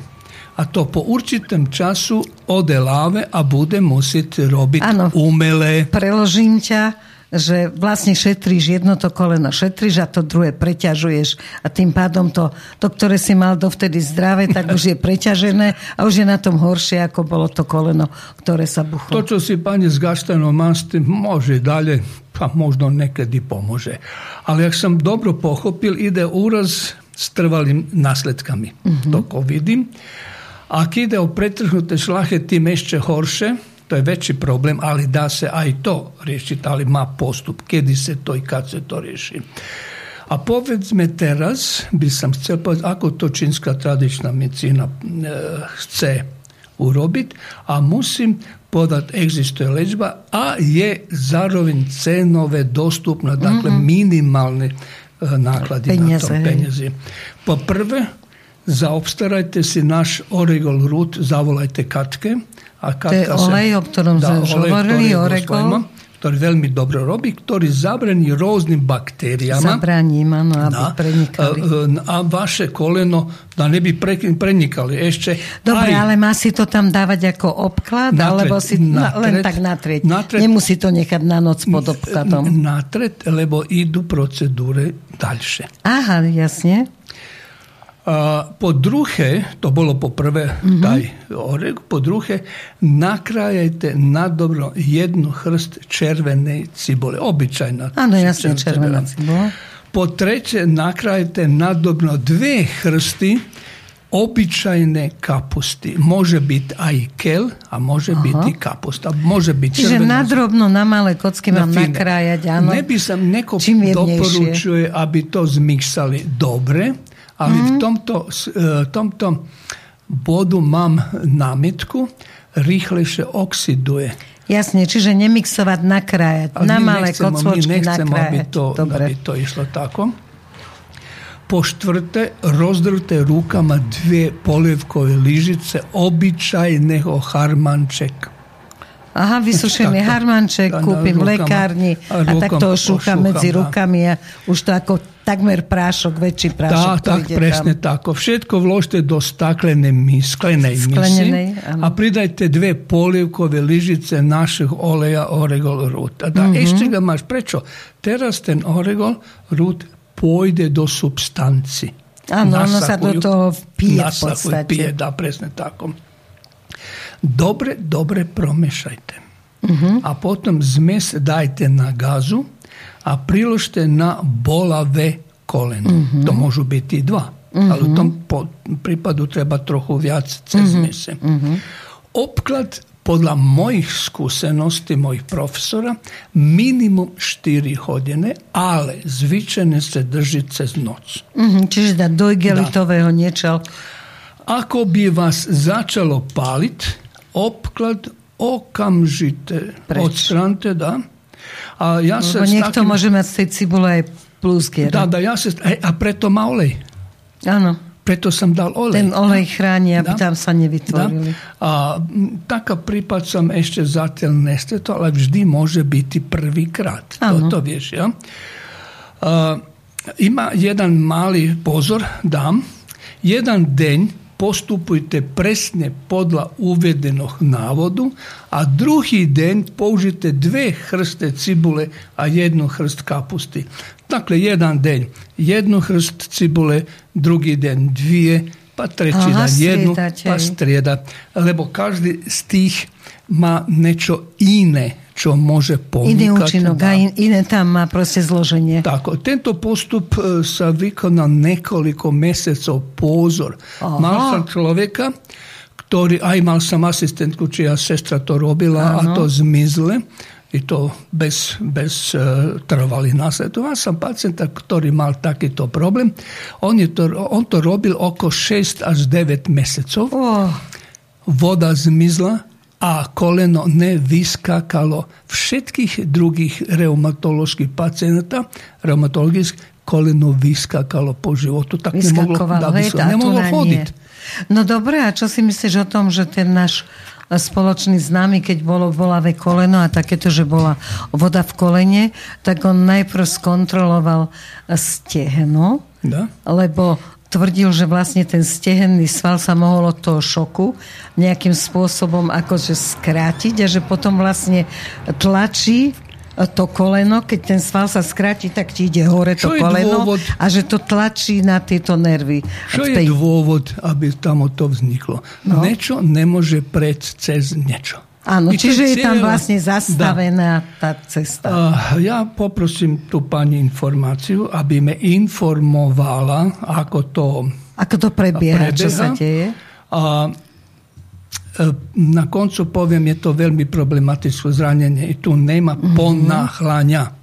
Speaker 2: A to po určitom času ode láve a bude musieť robiť ano, umelé.
Speaker 1: Preložím ťa že vlastne šetríš jedno to koleno, šetríš a to druhé preťažuješ a tým pádom to, to ktoré si mal dovtedy zdravé, tak už je preťažené a už je na tom horšie, ako bolo to koleno, ktoré sa buchlo.
Speaker 2: To, čo si pani s s tým, môže ďalej, pa možno nekedy pomôže. Ale ak som dobro pochopil, ide úraz s trvalým následkami. Mm-hmm. To vidím. Ak ide o pretrhnuté šlache, tým ešte horšie, to je veći problem, ali da se aj to riješi, ali ma postup, kedi se to i kad se to riješi. A povedz me teraz, bi sam chcel povedz, ako to činska tradična medicina e, chce urobit, a musim podat egzistuje leđba, a je zaroven cenove dostupna, dakle mm-hmm. minimalne e, nakladi na to penjezi. Po prve, zaopstarajte si naš Oregol Rut, zavolajte Katke,
Speaker 1: a to je olej, o ktorom sme už hovorili, oregol.
Speaker 2: ktorý veľmi dobre robí, ktorý zabraní rôznym baktériám.
Speaker 1: Zabraní, áno, aby
Speaker 2: na,
Speaker 1: prenikali.
Speaker 2: A, a vaše koleno da ne bi pre, prenikali. Ešte
Speaker 1: Dobre, aj, ale má si to tam dávať ako obklad, natret, alebo si natret, len tak natrieť? Natret, Nemusí to nechať na noc pod obkladom.
Speaker 2: Natret, lebo idú procedúre ďalšie.
Speaker 1: Aha, jasne.
Speaker 2: A po druhé, to bolo po prvé mm-hmm. taj oreg, po druhé, nakrájajte na dobro jednu hrst červenej cibule, obyčajná.
Speaker 1: Áno, jasne, červená cibola.
Speaker 2: Po treće, nakrájajte nadobno dve hrsti obyčajné kapusty. Môže byť aj kel a môže Aha. byť i kapusta. Môže byť
Speaker 1: Čiže červená, nadrobno na malé kocky mám na nakrájať, áno.
Speaker 2: Neby sa neko doporučuje, aby to zmiksali dobre, ali mm. v mhm. tomto, e, tomto bodu mám námitku, rýchlejšie oxiduje.
Speaker 1: Jasne, čiže nemixovať, nakrájať. Na malé kocvočky
Speaker 2: nakrájať. Aby to, Dobre. aby to išlo tako. Po štvrté, rozdrte rukama dvije polievkové lyžice obyčajného harmančeka.
Speaker 1: Aha, vysušený harmanček kúpim v lekárni a, a tak to ošúcham medzi rukami a už to ako takmer prašok, veći prašok.
Speaker 2: Da, tak, presne tam. tako. Všetko vložite do staklene misklene misi, a pridajte dve polivkove ližice našeg oleja oregol ruta. Da, mm -hmm. ešte ga maš prečo. Teraz ten oregol rut pojde do substanci.
Speaker 1: Ano, nasakuju, ono sad do to pije nasakuju,
Speaker 2: pije, da, presne tako. Dobre, dobre promešajte. Uh -huh. A potom zmes dajte na gazu, a priložte na bolave koleno. Uh-huh. To môžu byť i dva. Uh-huh. Ale v tom prípadu treba trochu viac cez mese. Uh-huh. Obklad podľa mojich skúseností, mojich profesora, minimum 4 hodiny, ale zvyčajne sa drží cez noc.
Speaker 1: Uh-huh. Čiže dať do igelitového niečo.
Speaker 2: Ako by vás začalo páliť, obklad okamžite
Speaker 1: Preč.
Speaker 2: odstranite, da. A ja sa
Speaker 1: Lebo
Speaker 2: s
Speaker 1: niekto
Speaker 2: takým-
Speaker 1: môže mať z tej cibule aj plusky.
Speaker 2: Ja sa, a preto má olej.
Speaker 1: Áno.
Speaker 2: Preto som dal olej.
Speaker 1: Ten olej chráni, aby
Speaker 2: Da.
Speaker 1: tam sa nevytvorili.
Speaker 2: A taká prípad som ešte zatiaľ nestretol, ale vždy môže byť prvýkrát.
Speaker 1: Áno.
Speaker 2: To, to vieš, ja? A, ima jeden malý pozor, dám. Jeden deň postupujte presne podľa uvedenog návodu, a druhý deň použite dve hrste cibule a jednu hrst kapusty. Dakle, jedan deň jednu hrst cibule, druhý deň dvije, pa treći
Speaker 1: Aha,
Speaker 2: dan jednu, pa
Speaker 1: hej.
Speaker 2: strieda. Lebo každý z tých má niečo čo môže ponúkať.
Speaker 1: Iný účinok
Speaker 2: Da.
Speaker 1: a in, iné tam má proste zloženie.
Speaker 2: Tako, tento postup e, sa vykoná nekoliko mjesecov pozor.
Speaker 1: Aha.
Speaker 2: Mal sam človeka, ktorý, aj mal sam asistentku čija sestra to robila, a to zmizle, i to bez, bez uh, trvalih nasledova. Sam pacijenta ktorý mal takýto problem. On, je to, on to robil oko 6 až 9 mjesecov
Speaker 1: Oh,
Speaker 2: voda zmizla a koleno ne vyskakalo. Všetkých drugih reumatoloških pacijenata, reumatologijskih, koleno vyskakalo po životu. Tak ne moglo,
Speaker 1: vyskakoval.
Speaker 2: da by
Speaker 1: hej,
Speaker 2: nemohlo
Speaker 1: nie.
Speaker 2: hodit.
Speaker 1: No dobre, a čo si myslíš o tom, že ten náš spoločný známy, keď bolo bolavé koleno a takéto, že bola voda v kolene, tak on najprv skontroloval stehno,
Speaker 2: Da?
Speaker 1: lebo tvrdil, že vlastne ten stehenný sval sa mohol od toho šoku nejakým spôsobom akože skrátiť a že potom vlastne tlačí to koleno, keď ten sval sa skráti, tak ti ide hore to
Speaker 2: Čo
Speaker 1: koleno
Speaker 2: dôvod?
Speaker 1: a že to tlačí na tieto nervy.
Speaker 2: Čo
Speaker 1: v
Speaker 2: je dôvod, aby tam to vzniklo?
Speaker 1: No.
Speaker 2: Niečo nemôže preť cez niečo.
Speaker 1: Áno,
Speaker 2: I
Speaker 1: čiže je tam vlastne
Speaker 2: Da.
Speaker 1: zastavená tá cesta.
Speaker 2: Uh, ja poprosím tú pani informáciu, aby me informovala, ako to
Speaker 1: Ako to prebieha, čo sa
Speaker 2: prebieha.
Speaker 1: deje?
Speaker 2: A e, na koncu poviem, je to veľmi problematické zranenie i tu nema ponáhľania.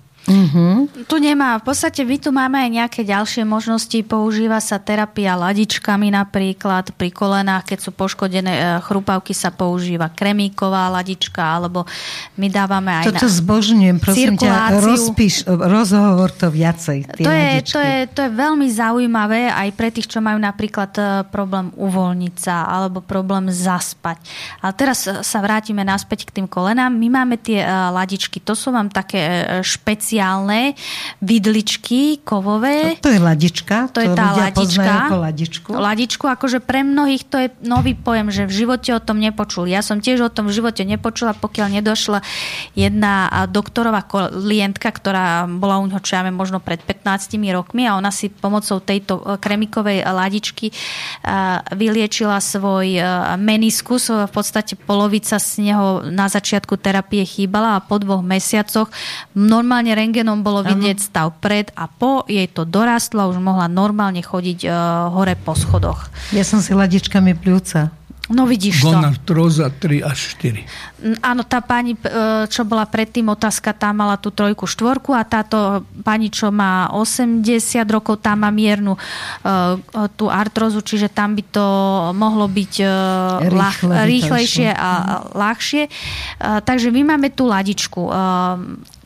Speaker 3: Tu nemá, v podstate my tu máme aj nejaké ďalšie možnosti. Používa sa terapia ladičkami napríklad. Pri kolenách, keď sú poškodené e, chrupavky, sa používa kremíková ladička, alebo my dávame aj
Speaker 1: Toto zbožňujem, prosím ťa,
Speaker 3: cirkuláciu.
Speaker 1: rozpíš, rozhovor to viacej.
Speaker 3: To je,
Speaker 1: ladičky.
Speaker 3: to, je, to je veľmi zaujímavé aj pre tých, čo majú napríklad e, problém uvoľniť sa alebo problém zaspať. Ale teraz e, sa vrátime naspäť k tým kolenám. My máme tie e, ladičky, to sú vám také e, špeciálne vidličky kovové.
Speaker 1: To je ladička,
Speaker 3: To je tá ladička.
Speaker 1: ako ladičku.
Speaker 3: Ladičku, akože pre mnohých to je nový pojem, že v živote o tom nepočul. Ja som tiež o tom v živote nepočula, pokiaľ nedošla jedna doktorová klientka, ktorá bola u neho, čo ja viem, možno pred 15 rokmi a ona si pomocou tejto e, kremikovej ladičky e, vyliečila svoj e, meniskus. V podstate polovica z neho na začiatku terapie chýbala a po dvoch mesiacoch normálne rengenom bolo vidieť stav pred a po jej to dorastlo už mohla normálne chodiť e, hore po schodoch.
Speaker 1: Ja som si ladičkami pľúca.
Speaker 3: No vidíš to.
Speaker 2: Gona troza 3 až 4.
Speaker 3: Mm, Áno, tá pani, e, čo bola predtým otázka, tá mala tú trojku, štvorku a táto pani, čo má 80 rokov, tá má miernu e, tú artrozu, čiže tam by to mohlo byť e, ľah,
Speaker 1: Rýchle to
Speaker 3: rýchlejšie a a ľahšie. E, Takže my máme tú ladičku. E,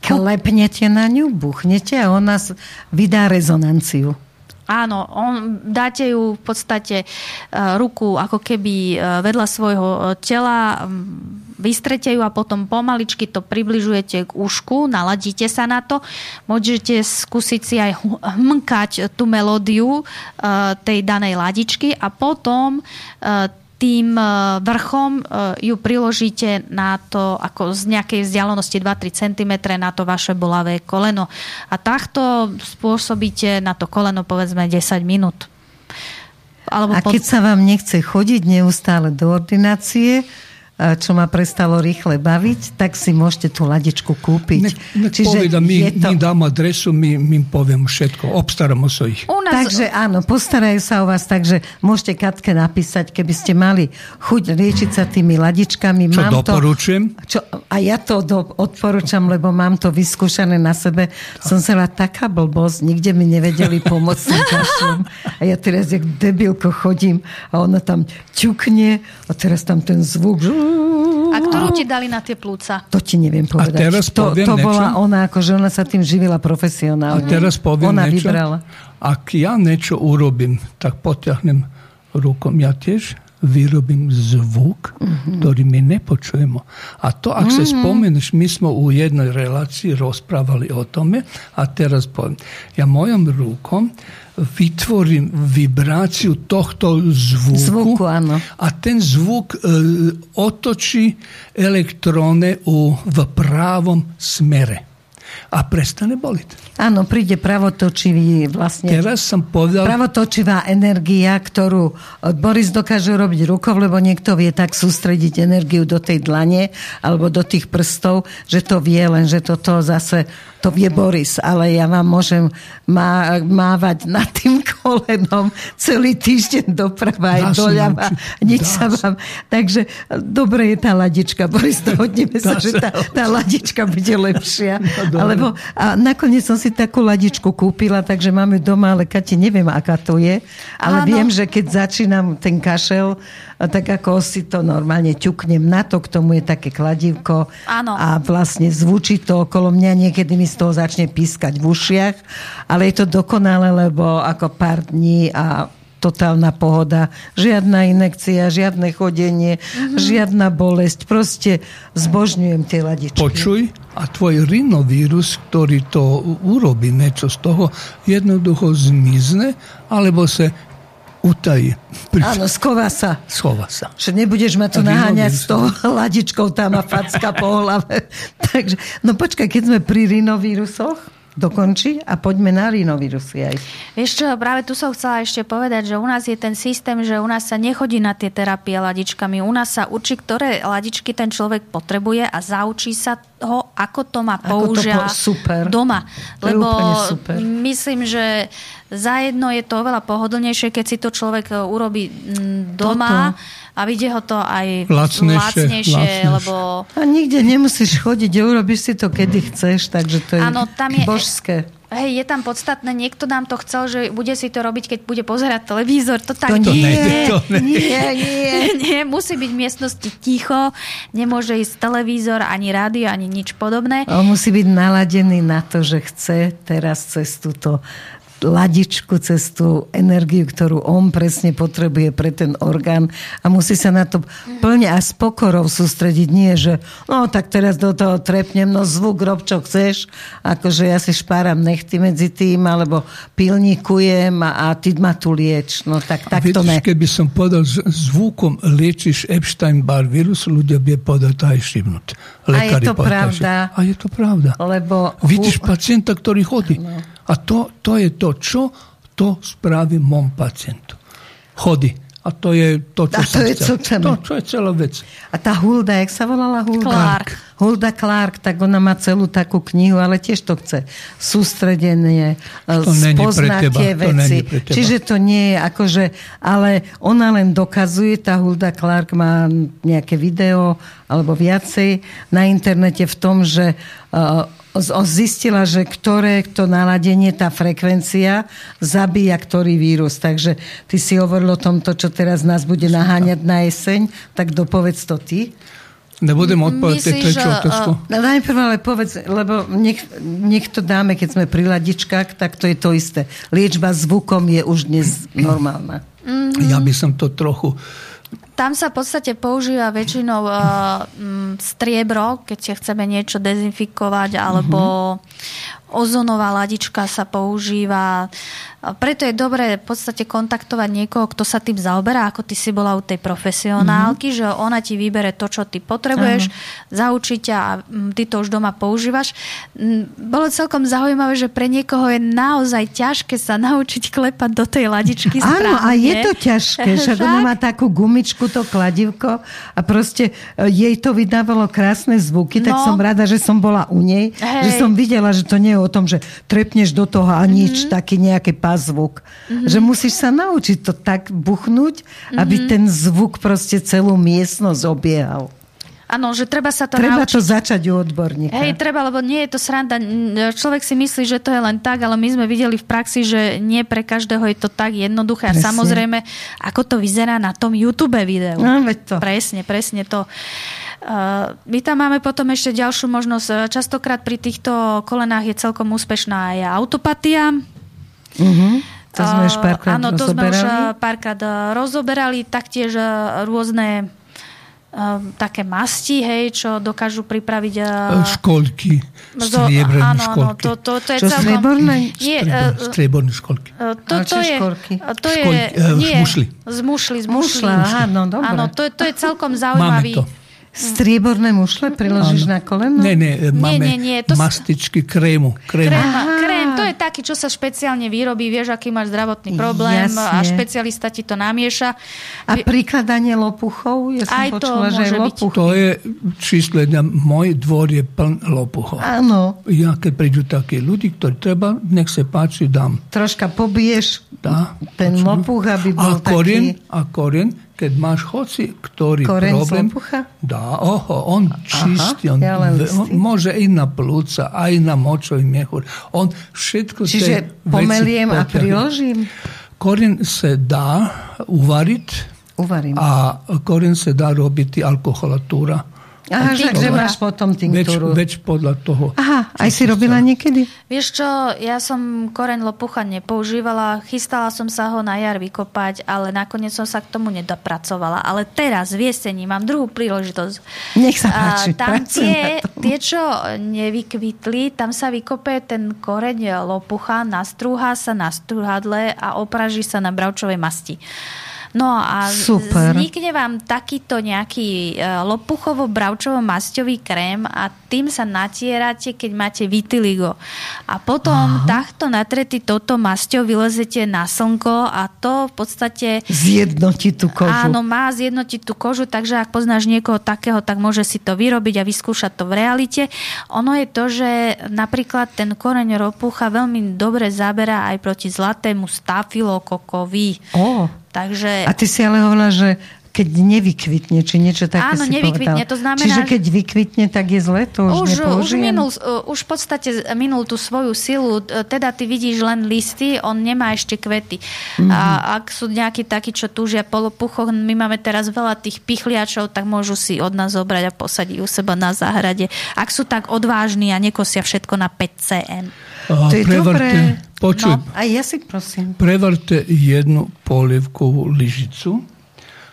Speaker 1: Klepnete na ňu, buchnete a ona vydá rezonanciu.
Speaker 3: Áno, on, dáte ju v podstate e, ruku ako keby e, vedľa svojho e, tela, vystrete ju a potom pomaličky to približujete k ušku, naladíte sa na to. Môžete skúsiť si aj hu- hmkať tú melódiu tej danej ladičky a potom tým e, vrchom e, ju priložíte na to, ako z nejakej vzdialenosti 2-3 cm na to vaše bolavé koleno. A takto spôsobíte na to koleno povedzme 10 minút. Alebo
Speaker 1: A keď sa vám nechce chodiť neustále do ordinácie, čo ma prestalo rýchle baviť, tak si môžete tú ladičku kúpiť.
Speaker 2: Nek, nek poveda, my,
Speaker 1: to...
Speaker 2: my dáme adresu, my, my poviem všetko, obstaramo sa ich.
Speaker 3: U nás,
Speaker 1: Takže áno, postarajú sa o vás, takže môžete Katke napísať, keby ste mali chuť liečiť sa tými ladičkami.
Speaker 2: Čo
Speaker 1: mám
Speaker 2: doporučujem?
Speaker 1: To, čo, a ja to do, odporúčam, lebo mám to vyskúšané na sebe. Som sa taká blbosť, nikde mi nevedeli pomôcť. A ja teraz jak debilko chodím a ona tam ťukne a teraz tam ten zvuk žú,
Speaker 3: A ktorú ti dali na tie plúca?
Speaker 1: To ti neviem povedať.
Speaker 2: A teraz
Speaker 1: to,
Speaker 2: poviem
Speaker 1: to
Speaker 2: niečo.
Speaker 1: bola ona, akože ona sa tým živila profesionálne.
Speaker 2: A teraz poviem
Speaker 1: ona
Speaker 2: niečo.
Speaker 1: vybrala.
Speaker 2: Ak ja niečo urobím, tak potiahnem rukom. Ja tiež vyrobím zvuk,
Speaker 1: Mhm.
Speaker 2: ktorý my nepočujemo. A to, ak sa spomeneš, my smo u jednoj relaciji rozpravali o tome, a teraz poviem. Ja mojom rukom vytvorim vibraciju tohto zvuku,
Speaker 1: Zvuku, áno.
Speaker 2: a ten zvuk e, otoči elektrone u, v pravom smere. A prestane boliť.
Speaker 1: Áno, príde pravotočivý vlastne.
Speaker 2: Teraz som povedal...
Speaker 1: Pravotočivá energia, ktorú e, Boris dokáže robiť rukou, lebo niekto vie tak sústrediť energiu do tej dlane alebo do tých prstov, že to vie, len že toto zase to vie Boris, ale ja vám môžem má, mávať nad tým kolenom celý týždeň doprava aj
Speaker 2: sa
Speaker 1: doľava. Nič sa
Speaker 2: sa.
Speaker 1: vám... Takže e, dobre je tá ladička. Boris, dohodneme sa,
Speaker 2: Dá
Speaker 1: že tá,
Speaker 2: sa
Speaker 1: tá ladička bude lepšia.
Speaker 2: No.
Speaker 1: Alebo a nakoniec som si takú ladičku kúpila, takže mám ju doma, ale Kati, neviem, aká to je. Ale
Speaker 3: Áno.
Speaker 1: viem, že keď začínam ten kašel, a tak ako si to normálne ťuknem na to, k tomu je také kladívko
Speaker 3: Áno.
Speaker 1: a vlastne zvučí to okolo mňa, niekedy mi z toho začne pískať v ušiach, ale je to dokonalé, lebo ako pár dní a totálna pohoda, žiadna inekcia, žiadne chodenie, mm-hmm. žiadna bolesť, proste zbožňujem tie ladičky.
Speaker 2: Počuj, a tvoj rinovírus, ktorý to urobí niečo z toho, jednoducho zmizne, alebo sa utají. Pri-
Speaker 1: Áno, sková sa.
Speaker 2: Schová sa.
Speaker 1: Že nebudeš ma tu naháňať s tou ladičkou tam a facka po hlave. Takže, no počkaj, keď sme pri rinovírusoch, dokonči a poďme na rinovírusy aj.
Speaker 3: Vieš čo, práve tu som chcela ešte povedať, že u nás je ten systém, že u nás sa nechodí na tie terapie ladičkami. U nás sa učí, ktoré ladičky ten človek potrebuje a zaučí sa ho, ako to má
Speaker 1: Ako to
Speaker 3: použiť
Speaker 1: po- super.
Speaker 3: doma.
Speaker 1: To
Speaker 3: Lebo
Speaker 1: super.
Speaker 3: myslím, že za jedno je to oveľa pohodlnejšie, keď si to človek e, urobí doma a vidie ho to aj
Speaker 2: Lacnejšie,
Speaker 3: lacnejšie,
Speaker 2: lacnejšie.
Speaker 3: lebo
Speaker 1: A nikde nemusíš chodiť, urobíš si to, kedy chceš, takže to je
Speaker 3: Áno, tam je-
Speaker 1: božské.
Speaker 3: Hej, je tam podstatné, niekto nám to chcel, že bude si to robiť, keď bude pozerať televízor. To tak
Speaker 1: To
Speaker 3: nie
Speaker 1: nie,
Speaker 2: nejde, to nejde.
Speaker 1: nie, nie.
Speaker 3: nie, musí byť v miestnosti ticho, nemôže ísť televízor, ani rádio, ani nič podobné.
Speaker 1: On musí byť naladený na to, že chce teraz cez túto ladičku, cez tú energiu, ktorú on presne potrebuje pre ten orgán a musí sa na to plne a s pokorou sústrediť. Nie, že no tak teraz do toho trepnem, no zvuk rob čo chceš, akože ja si špáram nechty medzi tým, alebo pilníkujem a, a ty ma tu lieč. No tak, tak to ne.
Speaker 2: keby som povedal, že zvukom liečiš Epstein-Barr vírus, ľudia by povedali, to aj šibnúť.
Speaker 1: A je to pravda.
Speaker 2: A je to pravda.
Speaker 1: Lebo
Speaker 2: Vidíš pacienta, ktorý chodí. A to, to je to, čo to spraví mom pacientu. Chodí. A to je to, čo
Speaker 1: A to je,
Speaker 2: chcel.
Speaker 1: co chceme.
Speaker 2: To, čo je celá vec.
Speaker 1: A tá Hulda, jak sa volala Hulda?
Speaker 3: Clark.
Speaker 1: Hulda Clark, tak ona má celú takú knihu, ale tiež to chce sústredenie,
Speaker 2: To není pre
Speaker 1: spoznať tie
Speaker 2: to
Speaker 1: veci. Čiže to nie je akože, ale ona len dokazuje, tá Hulda Clark má nejaké video alebo viacej na internete v tom, že uh, z- zistila, že ktoré to naladenie, tá frekvencia zabíja ktorý vírus. Takže ty si hovoril o tomto, čo teraz nás bude naháňať na jeseň, tak dopovedz to ty.
Speaker 2: Nebudem odpovedať
Speaker 3: Myslíš,
Speaker 2: tretiu otázku.
Speaker 1: No najprv ale povedz, lebo nech, nech to dáme, keď sme pri ladičkách, tak to je to isté. Liečba zvukom je už dnes normálna.
Speaker 2: Ja by som to trochu...
Speaker 3: Tam sa v podstate používa väčšinou uh, striebro, keď chceme niečo dezinfikovať, alebo ozonová ladička sa používa. Preto je dobré v podstate kontaktovať niekoho, kto sa tým zaoberá, ako ty si bola u tej profesionálky, že ona ti vybere to, čo ty potrebuješ, zaučí ťa a mm, ty to už doma používaš. Mm, Bolo celkom zaujímavé, že pre niekoho je naozaj ťažké sa naučiť klepať do tej ladičky
Speaker 1: Áno, a je
Speaker 3: správne.
Speaker 1: to ťažké, však ona má takú gumičku, to kladivko a proste e, jej to vydávalo krásne zvuky, tak
Speaker 3: No.
Speaker 1: som rada, že som bola u nej,
Speaker 3: Hej.
Speaker 1: že som videla, že to nie je o tom, že trepneš do toho a nič,
Speaker 3: Mhm.
Speaker 1: taký nejaký pazvuk. Že musíš sa naučiť to tak buchnúť,
Speaker 3: Mhm.
Speaker 1: aby ten zvuk proste celú miestnosť obiehal.
Speaker 3: A Áno, že treba sa to
Speaker 1: Treba
Speaker 3: naučiť.
Speaker 1: to začať u odborníka.
Speaker 3: Hej, treba, lebo nie je to sranda. Človek si myslí, že to je len tak, ale my sme videli v praxi, že nie pre každého je to tak jednoduché. A
Speaker 1: Presne.
Speaker 3: samozrejme, ako to vyzerá na tom YouTube videu.
Speaker 1: No, veď to.
Speaker 3: Presne, presne to. Uh, my tam máme potom ešte ďalšiu možnosť. Častokrát pri týchto kolenách je celkom úspešná aj autopatia.
Speaker 1: Mhm. To sme už
Speaker 3: Uh,
Speaker 1: párkrát
Speaker 3: Áno, to sme už párkrát rozoberali. Taktiež rôzne také masti, hej, čo dokážu pripraviť...
Speaker 2: Školky, strieborné
Speaker 3: áno, áno,
Speaker 2: školky.
Speaker 3: to, to, to je
Speaker 1: Čo,
Speaker 3: celkom...
Speaker 1: strieborné?
Speaker 3: Uh,
Speaker 2: Strieborné školky.
Speaker 3: to, to je...
Speaker 1: školky?
Speaker 3: To je...
Speaker 2: Školky, eh,
Speaker 3: nie,
Speaker 2: mušli.
Speaker 3: Z mušli, z mušli.
Speaker 1: Mušla, aha, no dobre.
Speaker 3: Áno, to, je- to je celkom
Speaker 2: Máme
Speaker 3: zaujímavý...
Speaker 2: to.
Speaker 1: Strieborné mušle priložíš na koleno?
Speaker 2: Ne, ne, máme
Speaker 3: nie, nie, to s-
Speaker 2: mastičky krému. krému.
Speaker 3: Krém,
Speaker 1: Aha.
Speaker 3: krém, to je taký, čo sa špeciálne vyrobí, vieš, aký máš zdravotný problém a
Speaker 1: Jasne.
Speaker 3: špecialista ti to namieša.
Speaker 1: A prikladanie lopuchov? Ja som
Speaker 3: Aj to
Speaker 1: počula, že aj lopuchy.
Speaker 2: To je čísledňa, môj dvor je pln lopuchov.
Speaker 1: Áno,
Speaker 2: Ja keď prídu takí ľudí, ktorí treba, nech sa páči, dám.
Speaker 1: troška pobiješ
Speaker 2: Dá,
Speaker 1: ten
Speaker 2: počujem.
Speaker 1: lopuch, aby
Speaker 2: a
Speaker 1: bol
Speaker 2: korien,
Speaker 1: taký...
Speaker 2: A korien, keď máš hoci ktorý
Speaker 1: Koreň
Speaker 2: problém, dá, oho, on čistí, on,
Speaker 1: ja
Speaker 2: on môže i na plúca, aj na močový miechur. On všetko
Speaker 1: Čiže pomeliem a priložím?
Speaker 2: Korien sa dá uvariť
Speaker 1: Uvarím.
Speaker 2: a korien sa dá robiť alkoholatúra.
Speaker 1: Aha, že, že máš potom
Speaker 2: Več,
Speaker 1: tinktúru.
Speaker 2: več podľa toho.
Speaker 1: Aha, aj si robila niekedy?
Speaker 3: Vieš čo, ja som koreň lopucha nepoužívala, chystala som sa ho na jar vykopať, ale nakoniec som sa k tomu nedopracovala. Ale teraz v jeseni mám druhú príležitosť.
Speaker 1: Nech sa
Speaker 3: A
Speaker 1: páči,
Speaker 3: tam
Speaker 1: pracuj
Speaker 3: tie, tie, čo nevykvitli, tam sa vykope ten koreň lopucha, nastrúha sa na strúhadle a opraží sa na bravčovej masti. No a
Speaker 1: Super.
Speaker 3: vznikne vám takýto nejaký e, lopuchovo-bravčovo-masťový krém a tým sa natierate, keď máte vitiligo. A potom Aha. takto natretý touto masťou vylezete na slnko a to v podstate
Speaker 1: Zjednotí tú kožu.
Speaker 3: Áno, má zjednotiť tú kožu, takže ak poznáš niekoho takého, tak môže si to vyrobiť a vyskúšať to v realite. Ono je to, že napríklad ten koreň ropucha veľmi dobre zaberá aj proti zlatému stafilokokovi.
Speaker 1: Ó,
Speaker 3: Takže...
Speaker 1: a ty si ale hovorila, že keď nevykvitne, či niečo také
Speaker 3: Áno,
Speaker 1: si
Speaker 3: nevykvitne,
Speaker 1: povedala.
Speaker 3: to znamená,
Speaker 1: Čiže
Speaker 3: že-
Speaker 1: keď vykvitne, tak je zle, to už,
Speaker 3: už, už,
Speaker 1: nepoužijem?
Speaker 3: minul, uh, už v podstate minul tú svoju silu, t- teda ty vidíš len listy, on nemá ešte kvety.
Speaker 1: Mhm.
Speaker 3: Mm-hmm. A ak sú nejakí takí, čo túžia po lopuchoch, my máme teraz veľa tých pichliačov, tak môžu si od nás zobrať a posadiť u seba na záhrade. Ak sú tak odvážni a nekosia všetko na 5 cm.
Speaker 2: A
Speaker 1: To je dobré.
Speaker 2: Počuj,
Speaker 3: No.
Speaker 1: A ja si prosím.
Speaker 2: prevarte jednu polievkovú lyžicu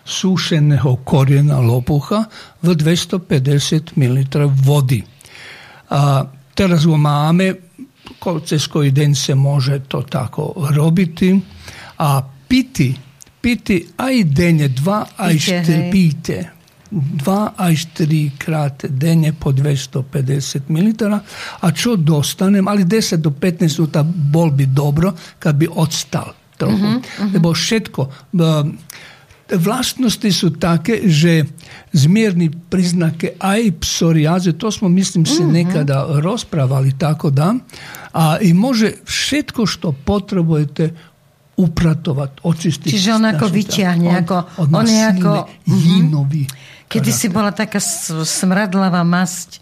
Speaker 2: sušeného koriena lopucha v 250 ml vody. A teraz ho máme, cez koji deň sa môže to tako robiti, a piti, piti aj denne, dva aj
Speaker 1: Pite,
Speaker 2: štiri,
Speaker 1: hej.
Speaker 2: pite, dva až tri krát denne po 250 ml a čo dostanem, ali 10 do 15 minuta bol bi dobro kad bi odstal trochu. Lebo všetko, um, vlastnosti su take, že zmierni priznake aj psorijaze, to smo mislim se nekada raspravali tako da, a i može všetko što potrebujete upratovať, očistiť.
Speaker 1: Čiže on ako vyťahne,
Speaker 2: on,
Speaker 1: ako-
Speaker 2: on,
Speaker 1: je ako-
Speaker 2: jínový
Speaker 1: Kedy si bola taká smradlavá masť,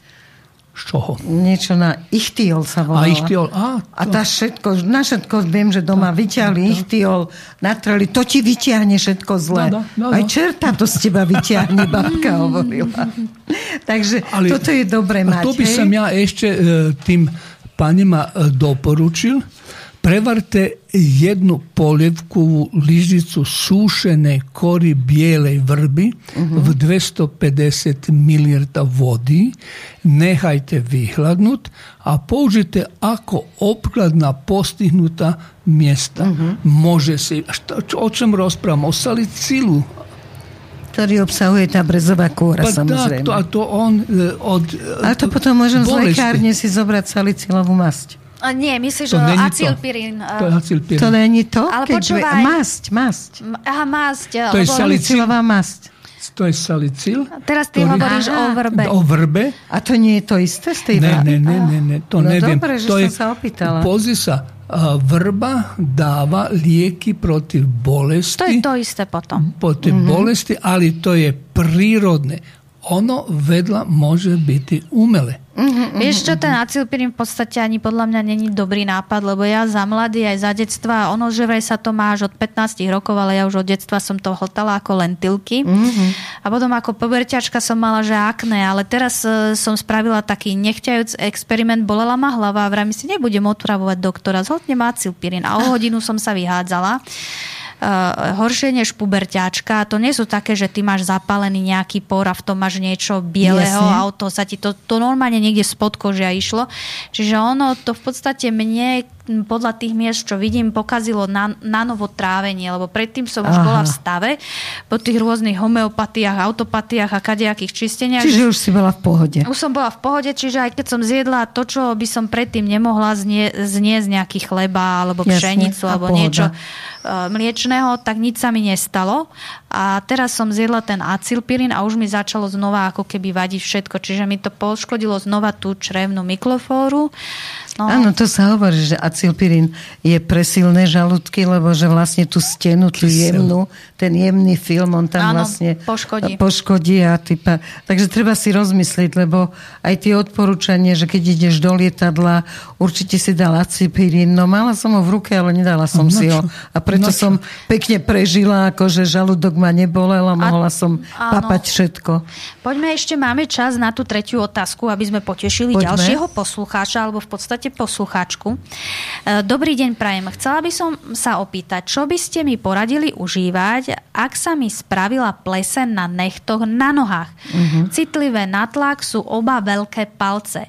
Speaker 2: Z čoho?
Speaker 1: niečo na ichtiol sa volala.
Speaker 2: A ichtiol, á,
Speaker 1: A tá všetko, na všetko viem, že doma vyťahli ichtiol, natreli, to ti vyťahne všetko zle.
Speaker 2: No, no, no,
Speaker 1: Aj
Speaker 2: no.
Speaker 1: čerta to z teba vyťahne, babka hovorila. Takže
Speaker 2: Ali
Speaker 1: toto je dobre
Speaker 2: a
Speaker 1: mať.
Speaker 2: to by
Speaker 1: hej?
Speaker 2: som ja ešte e, tým panima e, doporučil. Prevarte jednu polievkovú lyžicu sušenej kori bijelej vrby v 250 ml vody, nehajte vyhladnúť a použite ako obklad na postihnutá miesta. Môže si, šta, čo, o čom rozprávam? O salicilu,
Speaker 1: Ktorý obsahuje tá brezová kôra,
Speaker 2: Pa tak,
Speaker 1: samozrejme.
Speaker 2: to, a to on e, od e,
Speaker 1: Ale to potom môžem z
Speaker 2: bolesti.
Speaker 1: lekárne si zobrať salicilovú masť.
Speaker 3: A nie, myslíš, že
Speaker 2: To není to. je acylpirín.
Speaker 1: To není to?
Speaker 3: Ale
Speaker 1: Keď
Speaker 3: počúvaj.
Speaker 1: Masť, masť.
Speaker 3: Aha, masť.
Speaker 2: To je.
Speaker 1: Salicilová masť.
Speaker 2: To je salicil.
Speaker 3: Teraz ty
Speaker 2: ktorý-
Speaker 3: hovoríš
Speaker 1: Aha.
Speaker 3: o vrbe.
Speaker 2: O vrbe.
Speaker 1: A to nie je to isté z tej
Speaker 2: Ne,
Speaker 1: vrby?
Speaker 2: ne, ne, ne, ne, to
Speaker 1: No
Speaker 2: neviem.
Speaker 1: dobre, že
Speaker 2: to
Speaker 1: som
Speaker 2: je,
Speaker 1: sa opýtala.
Speaker 2: Pozri sa, a, vrba dáva lieky proti bolesti.
Speaker 3: To je to isté potom.
Speaker 2: proti
Speaker 1: Mhm.
Speaker 2: bolesti, ali to je prírodné. Ono vedľa môže byť umelé.
Speaker 3: Mm-hmm, Vieš čo, ten acilpirín v podstate ani podľa mňa není dobrý nápad, lebo ja za mladý aj za detstva, ono že vraj sa to má až od 15 rokov, ale ja už od detstva som to hltala ako lentilky. Mm-hmm. A potom ako poberťačka som mala, že akné, ale teraz uh, som spravila taký nechťajúc experiment, bolela ma hlava a vraj si nebudem otravovať doktora, zhltnem acilpirín. A o hodinu som sa vyhádzala. Uh, horšie než puberťačka. To nie sú také, že ty máš zapálený nejaký por a v tom máš niečo bieleho Jasne. a to sa ti to, to normálne niekde spod kožia išlo. Čiže ono to v podstate mne podľa tých miest, čo vidím, pokazilo na, na novo trávenie, lebo predtým som už Aha. bola v stave po tých rôznych homeopatiách, autopatiách a kadejakých čisteniach.
Speaker 1: Čiže už si bola v pohode.
Speaker 3: Už som bola v pohode, čiže aj keď som zjedla to, čo by som predtým nemohla znie, zniesť nejaký chleba alebo pšenicu Jasne, alebo pohoda. niečo mliečného, tak nič sa mi nestalo. A teraz som zjedla ten acilpirín a už mi začalo znova ako keby vadiť všetko. Čiže mi to poškodilo znova tú črevnú mikroflóru.
Speaker 1: No. Áno, to sa hovorí, že acilpirín je pre silné žalúdky, lebo že vlastne tú stenu, tú jemnú, ten jemný film, on tam Áno, vlastne
Speaker 3: poškodí.
Speaker 1: poškodí a typa. Takže treba si rozmyslieť, lebo aj tie odporúčanie, že keď ideš do lietadla, určite si dal acilpirín. No mala som ho v ruke, ale nedala som no, si ho. A preto no, som pekne prežila, akože žalúdok ma nebolel a mohla som áno. papať všetko.
Speaker 3: Poďme ešte, máme čas na tú tretiu otázku, aby sme potešili Poďme. ďalšieho poslucháča, alebo v podstate podstate poslucháčku. E, dobrý deň, Prajem. Chcela by som sa opýtať, čo by ste mi poradili užívať, ak sa mi spravila plesen na nechtoch na nohách. Uh-huh. Citlivé na tlak sú oba veľké palce.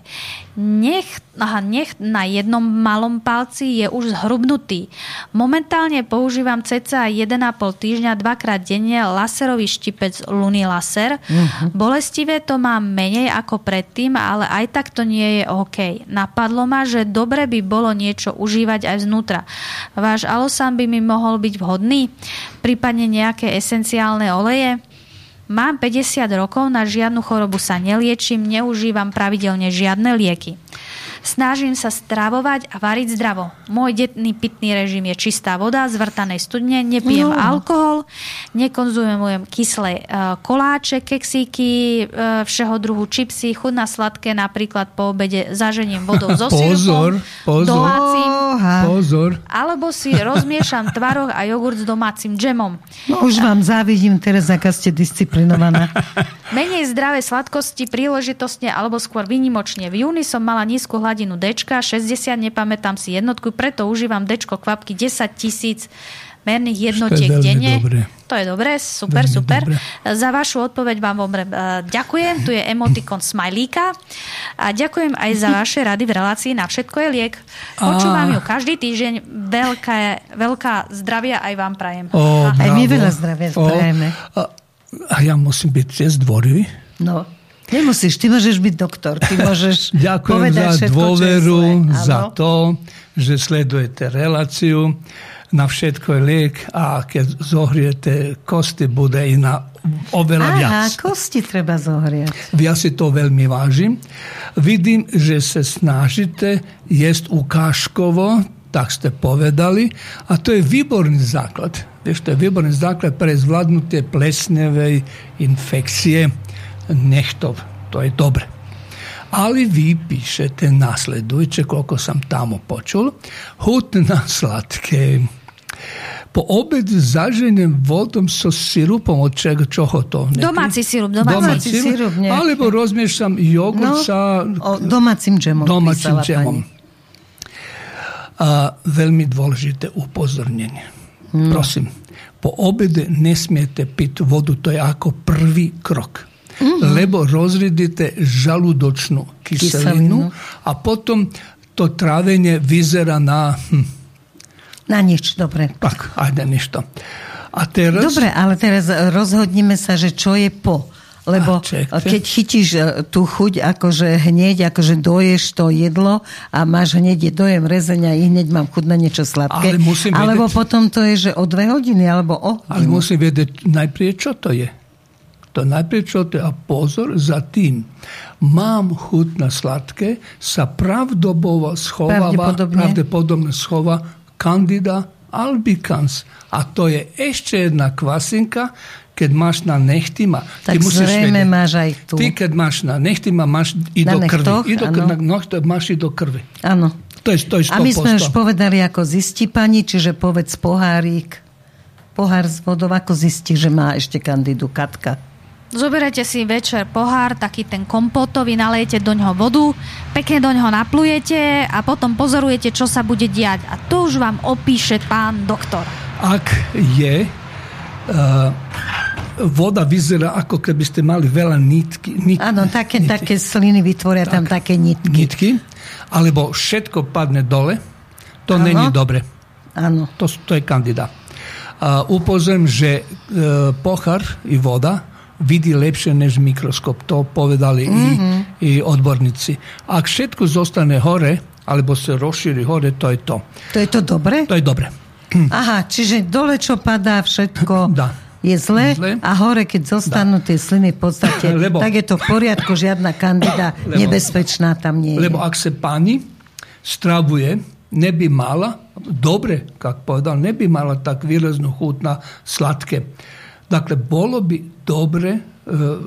Speaker 3: Nech, aha, nech na jednom malom palci je už zhrubnutý. Momentálne používam cca 1,5 týždňa dvakrát denne laserový štipec Luny Laser. Uh-huh. Bolestivé to mám menej ako predtým, ale aj tak to nie je OK. Napadlo ma, že dobre by bolo niečo užívať aj znútra. Váš alosan by mi mohol byť vhodný? Prípadne nejaké esenciálne oleje? Mám 50 rokov, na žiadnu chorobu sa neliečím, neužívam pravidelne žiadne lieky. Snažím sa stravovať a variť zdravo. Môj detný pitný režim je čistá voda z vrtanej studne, nepijem no. alkohol, nekonzumujem kyslé uh, koláče, keksíky, uh, všeho druhu čipsy, chudná sladké, napríklad po obede zaženiem vodou zo
Speaker 2: pozor, pozor,
Speaker 3: domácim,
Speaker 2: pozor.
Speaker 3: alebo si rozmiešam tvaroh a jogurt s domácim džemom.
Speaker 1: No už vám závidím teraz, aká ste disciplinovaná.
Speaker 3: Menej zdravé sladkosti príležitostne alebo skôr vynimočne. V júni som mala nízku hladinu hladinu D, 60, nepamätám si jednotku, preto užívam D kvapky 10 tisíc merných jednotiek denne.
Speaker 2: Dobré.
Speaker 3: To je dobré, super, veľmi super. Dobré. Za vašu odpoveď vám vomre, ďakujem. Tu je emotikon smajlíka. A ďakujem aj za vaše rady v relácii Na všetko je liek. Počúvam ju každý týždeň. Veľká, veľká zdravia aj vám prajem.
Speaker 1: O, aj my veľa zdravia prajeme. A,
Speaker 2: a ja musím byť tiež zdvorivý?
Speaker 1: No. Nemusíš, ty môžeš byť doktor, ty môžeš
Speaker 2: Ďakujem
Speaker 1: povedať
Speaker 2: za
Speaker 1: všetko,
Speaker 2: dôveru,
Speaker 1: za
Speaker 2: to, že sledujete reláciu. Na všetko je liek a keď zohriete kosti, bude i na oveľa
Speaker 1: Aha,
Speaker 2: viac.
Speaker 1: kosti treba zohriať.
Speaker 2: Ja si to veľmi vážim. Vidím, že sa snažíte jesť ukážkovo, tak ste povedali, a to je výborný základ. Vieš, to je výborný základ pre zvládnutie plesnevej infekcie nechtov. To je dobre. Ali vy píšete nasledujúce, koľko som tamo počul, hutná sladké. Po obed zaženem vodom so sirupom od čega, čoho to?
Speaker 3: Neký? Domáci sirup, domáci, domáci
Speaker 1: sirup. sirup
Speaker 2: Alebo rozmiešam jogurt no, sa...
Speaker 1: O, domácim džemom.
Speaker 2: Domácim džemom. A, veľmi dôležité upozornenie. No. Prosím, po obede nesmiete piť vodu, to je ako prvý krok mm-hmm. lebo rozredite žaludočnú kyselinu, kyselinu a potom to trávenie vyzerá na... Hm,
Speaker 1: na nič, dobre.
Speaker 2: Tak, aj na nič to. A teraz...
Speaker 1: Dobre, ale teraz rozhodnime sa, že čo je po. Lebo keď chytíš e, tú chuť, akože hneď, akože doješ to jedlo a máš hneď dojem rezenia i hneď mám chuť na niečo sladké. Ale musím alebo vedieť, potom to je, že o dve hodiny, alebo o hodinu.
Speaker 2: Ale musím vedieť najprv, čo to je to najprv a pozor za tým. Mám chuť na sladké, sa pravdobovo schováva, pravdepodobne, pravdepodobne schová Candida albicans. A to je ešte jedna kvasinka, keď máš na nechtima,
Speaker 1: tak
Speaker 2: ty musíš
Speaker 1: zrejme
Speaker 2: vedieť.
Speaker 1: máš aj tu.
Speaker 2: Ty, keď máš na nechtima, máš i
Speaker 1: Na
Speaker 2: do krvi.
Speaker 1: nechtoch,
Speaker 2: I do,
Speaker 1: áno.
Speaker 2: na nochtoch máš i do krvi.
Speaker 1: Áno.
Speaker 2: To je, to je 100%.
Speaker 1: A my sme už povedali, ako zistí pani, čiže povedz pohárik, pohár s vodou, ako zistí, že má ešte kandidu Katka.
Speaker 3: Zoberete si večer pohár, taký ten kompotový, nalejete do ňoho vodu, pekne do ňoho naplujete a potom pozorujete, čo sa bude diať. A to už vám opíše pán doktor.
Speaker 2: Ak je uh, voda vyzerá ako keby ste mali veľa nitky. Nit,
Speaker 1: Áno, také, také sliny vytvoria tam také nitky.
Speaker 2: nitky, alebo všetko padne dole, to
Speaker 1: Áno.
Speaker 2: není dobre.
Speaker 1: Áno.
Speaker 2: To, to je kandidát. A upozorím, že e, pochár i voda vidí lepšie než mikroskop. To povedali mm-hmm. i, i odborníci. Ak všetko zostane hore, alebo sa rozšíri hore, to je to.
Speaker 1: To je to dobre?
Speaker 2: To je dobre.
Speaker 1: Aha, čiže dole, čo padá, všetko
Speaker 2: Dá.
Speaker 1: je zle,
Speaker 2: Zle.
Speaker 1: a hore, keď zostanú tie sliny v podstate,
Speaker 2: Lebo-
Speaker 1: tak je to v poriadku, žiadna kandida
Speaker 2: Lebo-
Speaker 1: nebezpečná tam nie je.
Speaker 2: Lebo ak se pani stravuje, ne bi mala, dobre, kak povedal, ne bi mala tak výraznu chut na slatke. Dakle, bolo bi dobre e,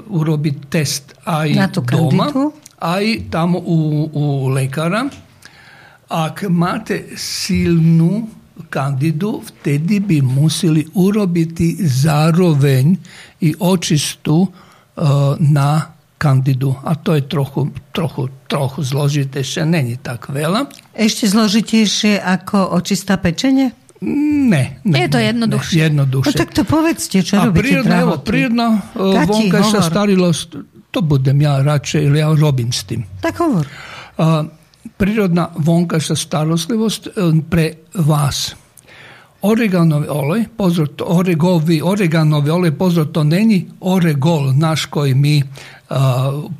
Speaker 2: urobiti test
Speaker 1: Na tú
Speaker 2: doma,
Speaker 1: kandidu?
Speaker 2: aj tamo u, u lekara. Ak máte silnú kandidu, vtedy by museli urobiti zároveň i očistu e, na kandidu. A to je trochu, trochu, trochu zložité, še není tak veľa.
Speaker 1: Ešte zložitejšie ako očistá pečenie?
Speaker 2: Ne, ne.
Speaker 3: Je to
Speaker 2: ne,
Speaker 3: jednoduchšie.
Speaker 2: Ne,
Speaker 1: No
Speaker 2: jednoduchšie.
Speaker 1: tak to povedzte, čo
Speaker 2: A
Speaker 1: robíte
Speaker 2: prírodná, evo, prírodná e, vonkajšia starilosť, to budem ja radšej, ja robím s tým.
Speaker 1: Tak hovor.
Speaker 2: A, prírodná vonkajšia starostlivosť e, pre vás. Oreganovi olej, pozor, to oregovi, oreganovi olej, pozor, to není oregol naš koji mi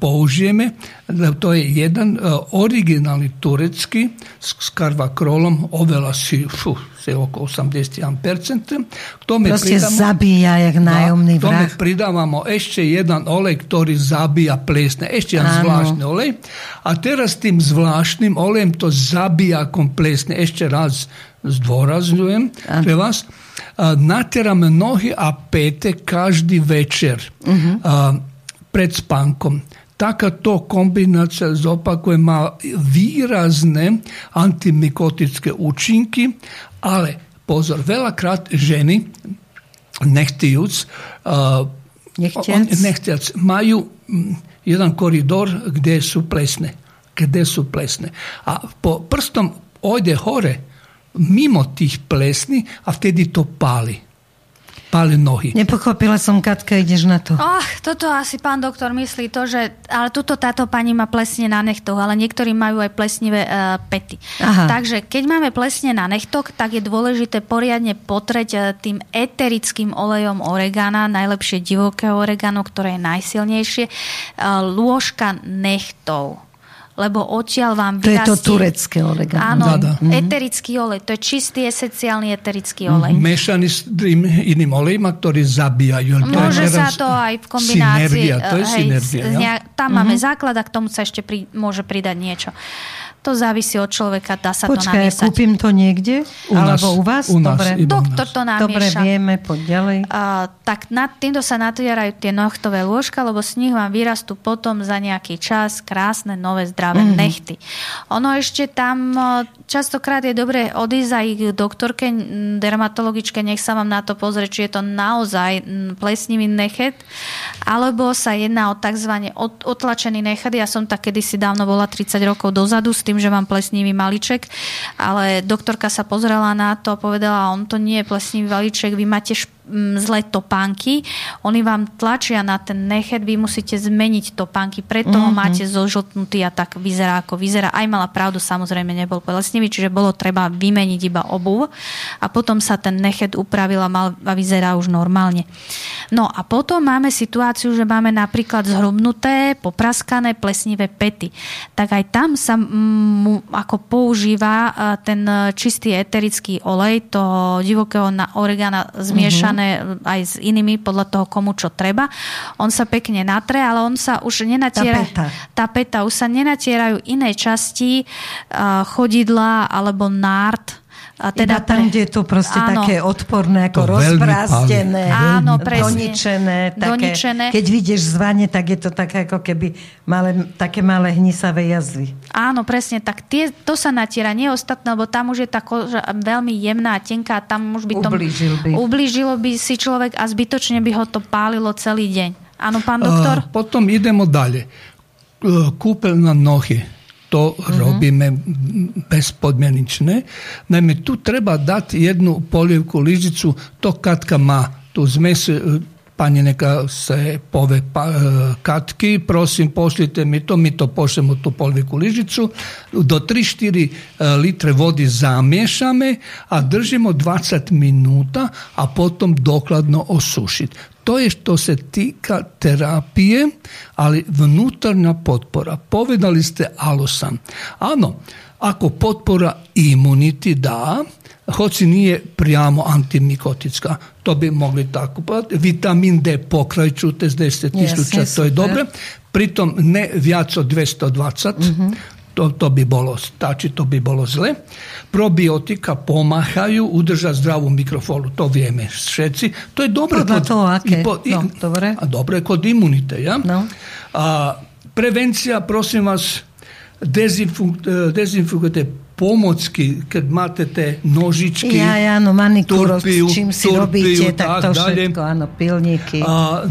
Speaker 2: použijeme, da to je jedan a, originalni turecki s, karvakrolom, ovela si, fu, se oko 81%. K tome
Speaker 1: Proste
Speaker 2: pridamo-
Speaker 1: zabíja, jak nájomný
Speaker 2: da, tome
Speaker 1: vrah.
Speaker 2: pridávamo ešte jedan olej, ktorý zabija plesne. Ešte jedan
Speaker 1: Áno.
Speaker 2: zvláštny olej. A teraz tým zvláštnym olejem to zabija komplesne. Ešte raz zdôrazňujem pre vás. A, natierame nohy a pete každý večer a, pred spánkom. Takáto kombinácia, zopakujem, má výrazné antimikotické účinky, ale pozor, veľakrát ženy, nechtijúc, uh,
Speaker 1: Nechtiac.
Speaker 2: on- nechtiac, majú mm, jedan koridor gdje su plesne. Gdje su plesne. A po prstom ode hore, mimo tih plesni, a vtedy to pali. Pali nohy.
Speaker 1: Nepochopila som, Katka, ideš na to.
Speaker 3: Ach, toto asi pán doktor myslí to, že... Ale tuto táto pani má plesne na nechtoch, ale niektorí majú aj plesnivé uh, pety.
Speaker 1: Aha.
Speaker 3: Takže keď máme plesne na nechtoch, tak je dôležité poriadne potreť eh, tým eterickým olejom oregana, najlepšie divoké oregano, ktoré je najsilnejšie, uh, lôžka nechtov. Lebo odtiaľ vám
Speaker 1: To je to
Speaker 3: vyrastie...
Speaker 1: turecké oregano.
Speaker 3: Áno,
Speaker 2: Da, da.
Speaker 3: eterický olej. To je čistý esenciálny eterický olej.
Speaker 2: Mešaný s tým iným olejima, ktorí zabíjajú. To
Speaker 3: Môže sa
Speaker 2: teraz
Speaker 3: to aj v kombinácii.
Speaker 2: Synergia, to je
Speaker 3: eh,
Speaker 2: synergia.
Speaker 3: s
Speaker 2: ja?
Speaker 3: tam máme základ a k tomu sa ešte pri, môže pridať niečo. To závisí od človeka, dá sa to
Speaker 1: Počkaj, ja
Speaker 3: namiesať.
Speaker 1: kúpim to niekde?
Speaker 2: U nás,
Speaker 1: Alebo u vás?
Speaker 2: u nás,
Speaker 1: Dobre.
Speaker 3: Doktor
Speaker 2: nás.
Speaker 3: to
Speaker 1: Dobre,
Speaker 3: namieša.
Speaker 1: vieme, poď ďalej.
Speaker 3: A, tak nad týmto sa natierajú tie nohtové lôžka, lebo z nich vám vyrastú potom za nejaký čas krásne, nové, zdravé mm-hmm. nechty. Ono ešte tam, častokrát je dobre odísť aj k doktorke dermatologičke, nech sa vám na to pozrie, či je to naozaj plesnivý nechet, alebo sa jedná o tzv. Otlačený nechet. Ja som tak kedysi dávno bola 30 rokov dozadu s tým, že mám plesnivý maliček, ale doktorka sa pozrela na to a povedala, on to nie je plesnivý maliček, vy máte šp- m, zlé topánky, oni vám tlačia na ten nechet, vy musíte zmeniť topánky, preto ho máte zožltnutý a tak vyzerá ako vyzerá. Aj mala pravdu, samozrejme nebol plesnivý, čiže bolo treba vymeniť iba obuv a potom sa ten nechet upravil a, mal, a vyzerá už normálne. No a potom máme situáciu, že máme napríklad zhrubnuté, popraskané plesnivé pety. Tak aj tam sa mm, ako používa e, ten čistý eterický olej, to divokého na oregana zmiešané aj s inými podľa toho, komu čo treba. On sa pekne natre, ale on sa už nenatiera...
Speaker 1: peta.
Speaker 3: Tá peta. Už sa nenatierajú iné časti e, chodidla alebo nárt
Speaker 1: A teda Iba tam, pre... kde je to proste áno. také odporné, ako rozbrazdené,
Speaker 3: áno,
Speaker 1: doničené, také, doničené. Keď vidíš zvanie, tak je to také ako keby malé, také malé hnisavé jazvy.
Speaker 3: Áno, presne, tak tie, to sa natiera, nie ostatné, lebo tam už je tá koža veľmi jemná a tenká, tam už by to...
Speaker 1: Ublížil by.
Speaker 3: Ublížilo by si človek a zbytočne by ho to pálilo celý deň. Áno, pán doktor?
Speaker 2: Uh, potom idemo dalje. Uh, kúpel na nohy to robíme bezpodmjenične. Naime, tu treba dati jednu poljevku ližicu, to katka má tu zmes e, pani neka se pove pa, e, katki, prosim pošljite mi to, mi to pošljemo tu polviku ližicu, do 3-4 e, litre vodi zamješame, a držimo 20 minuta, a potom dokladno osušiti. To je što se tika terapije, ali vnutarnja potpora. Povedali ste alosan. Ano, ako potpora imuniti da, hoci nije prijamo antimikoticka. To bi mogli tako povedati. Vitamin D pokraj čute z 10 tisuća, to je dobro. Pritom ne vjac od 220, mm to, to bi bolo stači, to bi bolo zle. Probiotika pomahaju, udrža zdravu mikrofolu, to vrijeme šeci. To je dobro.
Speaker 1: kod, to, okay. po, no, dobre.
Speaker 2: A dobro je kod imunite, ja?
Speaker 1: No.
Speaker 2: A, prevencija, prosim vas, dezinfukujte pomocky, keď máte tie nožičky.
Speaker 1: Ja, ja, no manikúro, turpiu, čím si turpiu, robíte, tak, tak to všetko, áno, pilníky.
Speaker 2: A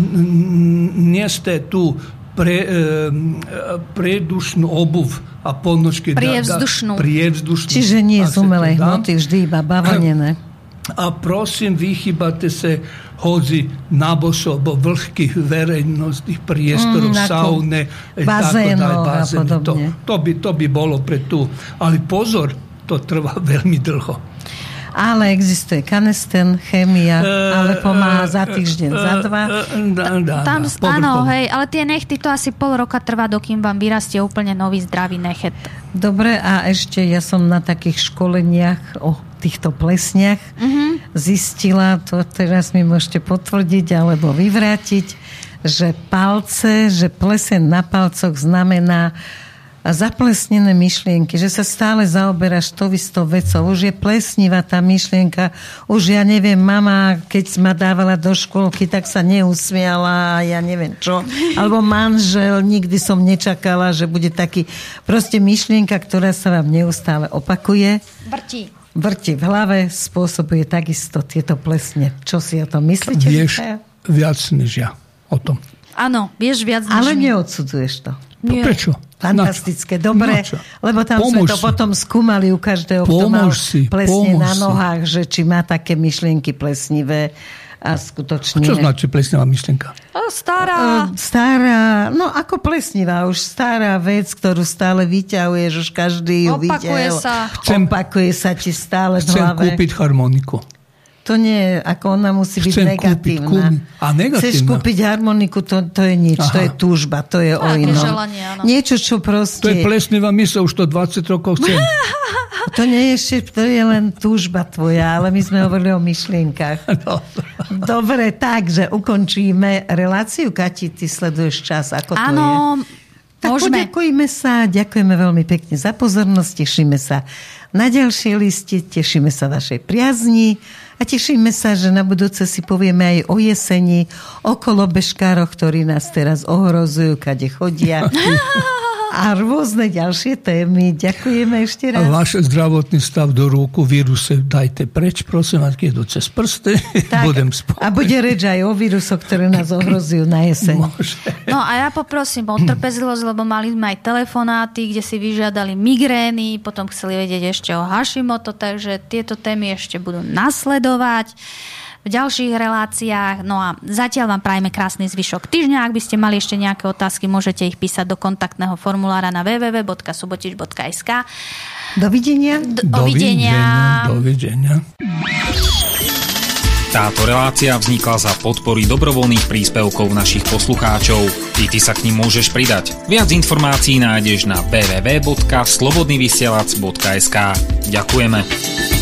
Speaker 2: nie ste tu pre, e, predušnú obuv a ponožky.
Speaker 3: Prievzdušnú.
Speaker 2: Da, prievzdušnú.
Speaker 1: Čiže nie z umelej hmoty, vždy iba bavlnené.
Speaker 2: A prosím, vychybate se hodzi naboso bo vlhkých verejnostných priestorov, mm, saune,
Speaker 1: bazénov a
Speaker 2: To, to, by, to by bolo pre tu. Ale pozor, to trvá veľmi dlho
Speaker 1: ale existuje kanesten, chémia, uh, ale pomáha za týždeň, uh, za dva.
Speaker 3: Uh, Tam, áno, hej, ale tie nechty to asi pol roka trvá, dokým vám vyrastie úplne nový zdravý nechet.
Speaker 1: Dobre, a ešte ja som na takých školeniach o týchto plesniach uh-huh. zistila, to teraz mi môžete potvrdiť alebo vyvrátiť, že palce, že plesen na palcoch znamená uh, a zaplesnené myšlienky, že sa stále zaoberáš to istou vecou. Už je plesnivá tá myšlienka. Už ja neviem, mama, keď ma dávala do školky, tak sa neusmiala, ja neviem čo. Alebo manžel, nikdy som nečakala, že bude taký proste myšlienka, ktorá sa vám neustále opakuje.
Speaker 3: Vrti.
Speaker 1: Vrti v hlave, spôsobuje takisto tieto plesne. Čo si o tom myslíte?
Speaker 2: Vieš viac než ja o tom.
Speaker 3: Áno, vieš viac než
Speaker 1: Ale neodsudzuješ to.
Speaker 2: Nie. Prečo?
Speaker 1: Fantastické, dobre, lebo tam pomôž sme to si. potom skúmali u každého, kto mal si, plesne na nohách, si. že či má také myšlienky plesnivé a skutočne...
Speaker 2: A čo značí plesnivá myšlienka?
Speaker 3: A stará.
Speaker 1: Uh, stará, no ako plesnivá, už stará vec, ktorú stále vyťahuješ, už každý ju
Speaker 3: Opakuje videl.
Speaker 1: sa. Chcem, Opakuje sa ti stále
Speaker 2: v hlave. Chcem kúpiť harmoniku.
Speaker 1: To nie, ako ona musí byť Chcem negatívna. Kúpiť,
Speaker 2: a negatívna.
Speaker 1: Chceš kúpiť harmoniku, to, to je nič, Aha. to je túžba, to je o inom.
Speaker 3: Želanie, áno.
Speaker 1: Niečo, čo proste...
Speaker 2: To je plesnivá mysl, už to 20 rokov chcem.
Speaker 1: to nie je ešte, to je len túžba tvoja, ale my sme hovorili o myšlienkach. No. Dobre, takže ukončíme reláciu. Kati, ty sleduješ čas, ako to
Speaker 3: áno,
Speaker 1: je? Tak Môžeme. poďakujme sa, ďakujeme veľmi pekne za pozornosť, tešíme sa na ďalšie listy, tešíme sa vašej priazni a tešíme sa, že na budúce si povieme aj o jeseni, okolo bežkároch, ktorí nás teraz ohrozujú, kade chodia. a rôzne ďalšie témy. Ďakujeme ešte raz.
Speaker 2: A váš zdravotný stav do rúku, víruse dajte preč, prosím, ak idú cez prsty, tak, budem spokojný.
Speaker 1: A bude reč aj o vírusoch, ktoré nás ohrozujú na jeseň.
Speaker 2: Môže.
Speaker 3: No a ja poprosím o trpezlivosť, lebo mali sme aj telefonáty, kde si vyžiadali migrény, potom chceli vedieť ešte o Hashimoto, takže tieto témy ešte budú nasledovať v ďalších reláciách. No a zatiaľ vám prajeme krásny zvyšok týždňa. Ak by ste mali ešte nejaké otázky, môžete ich písať do kontaktného formulára na www.subotič.sk.
Speaker 1: Dovidenia.
Speaker 3: Dovidenia.
Speaker 2: Dovidenia.
Speaker 4: Táto relácia vznikla za podpory dobrovoľných príspevkov našich poslucháčov. I ty sa k ním môžeš pridať. Viac informácií nájdeš na www.slobodnyvysielac.sk Ďakujeme.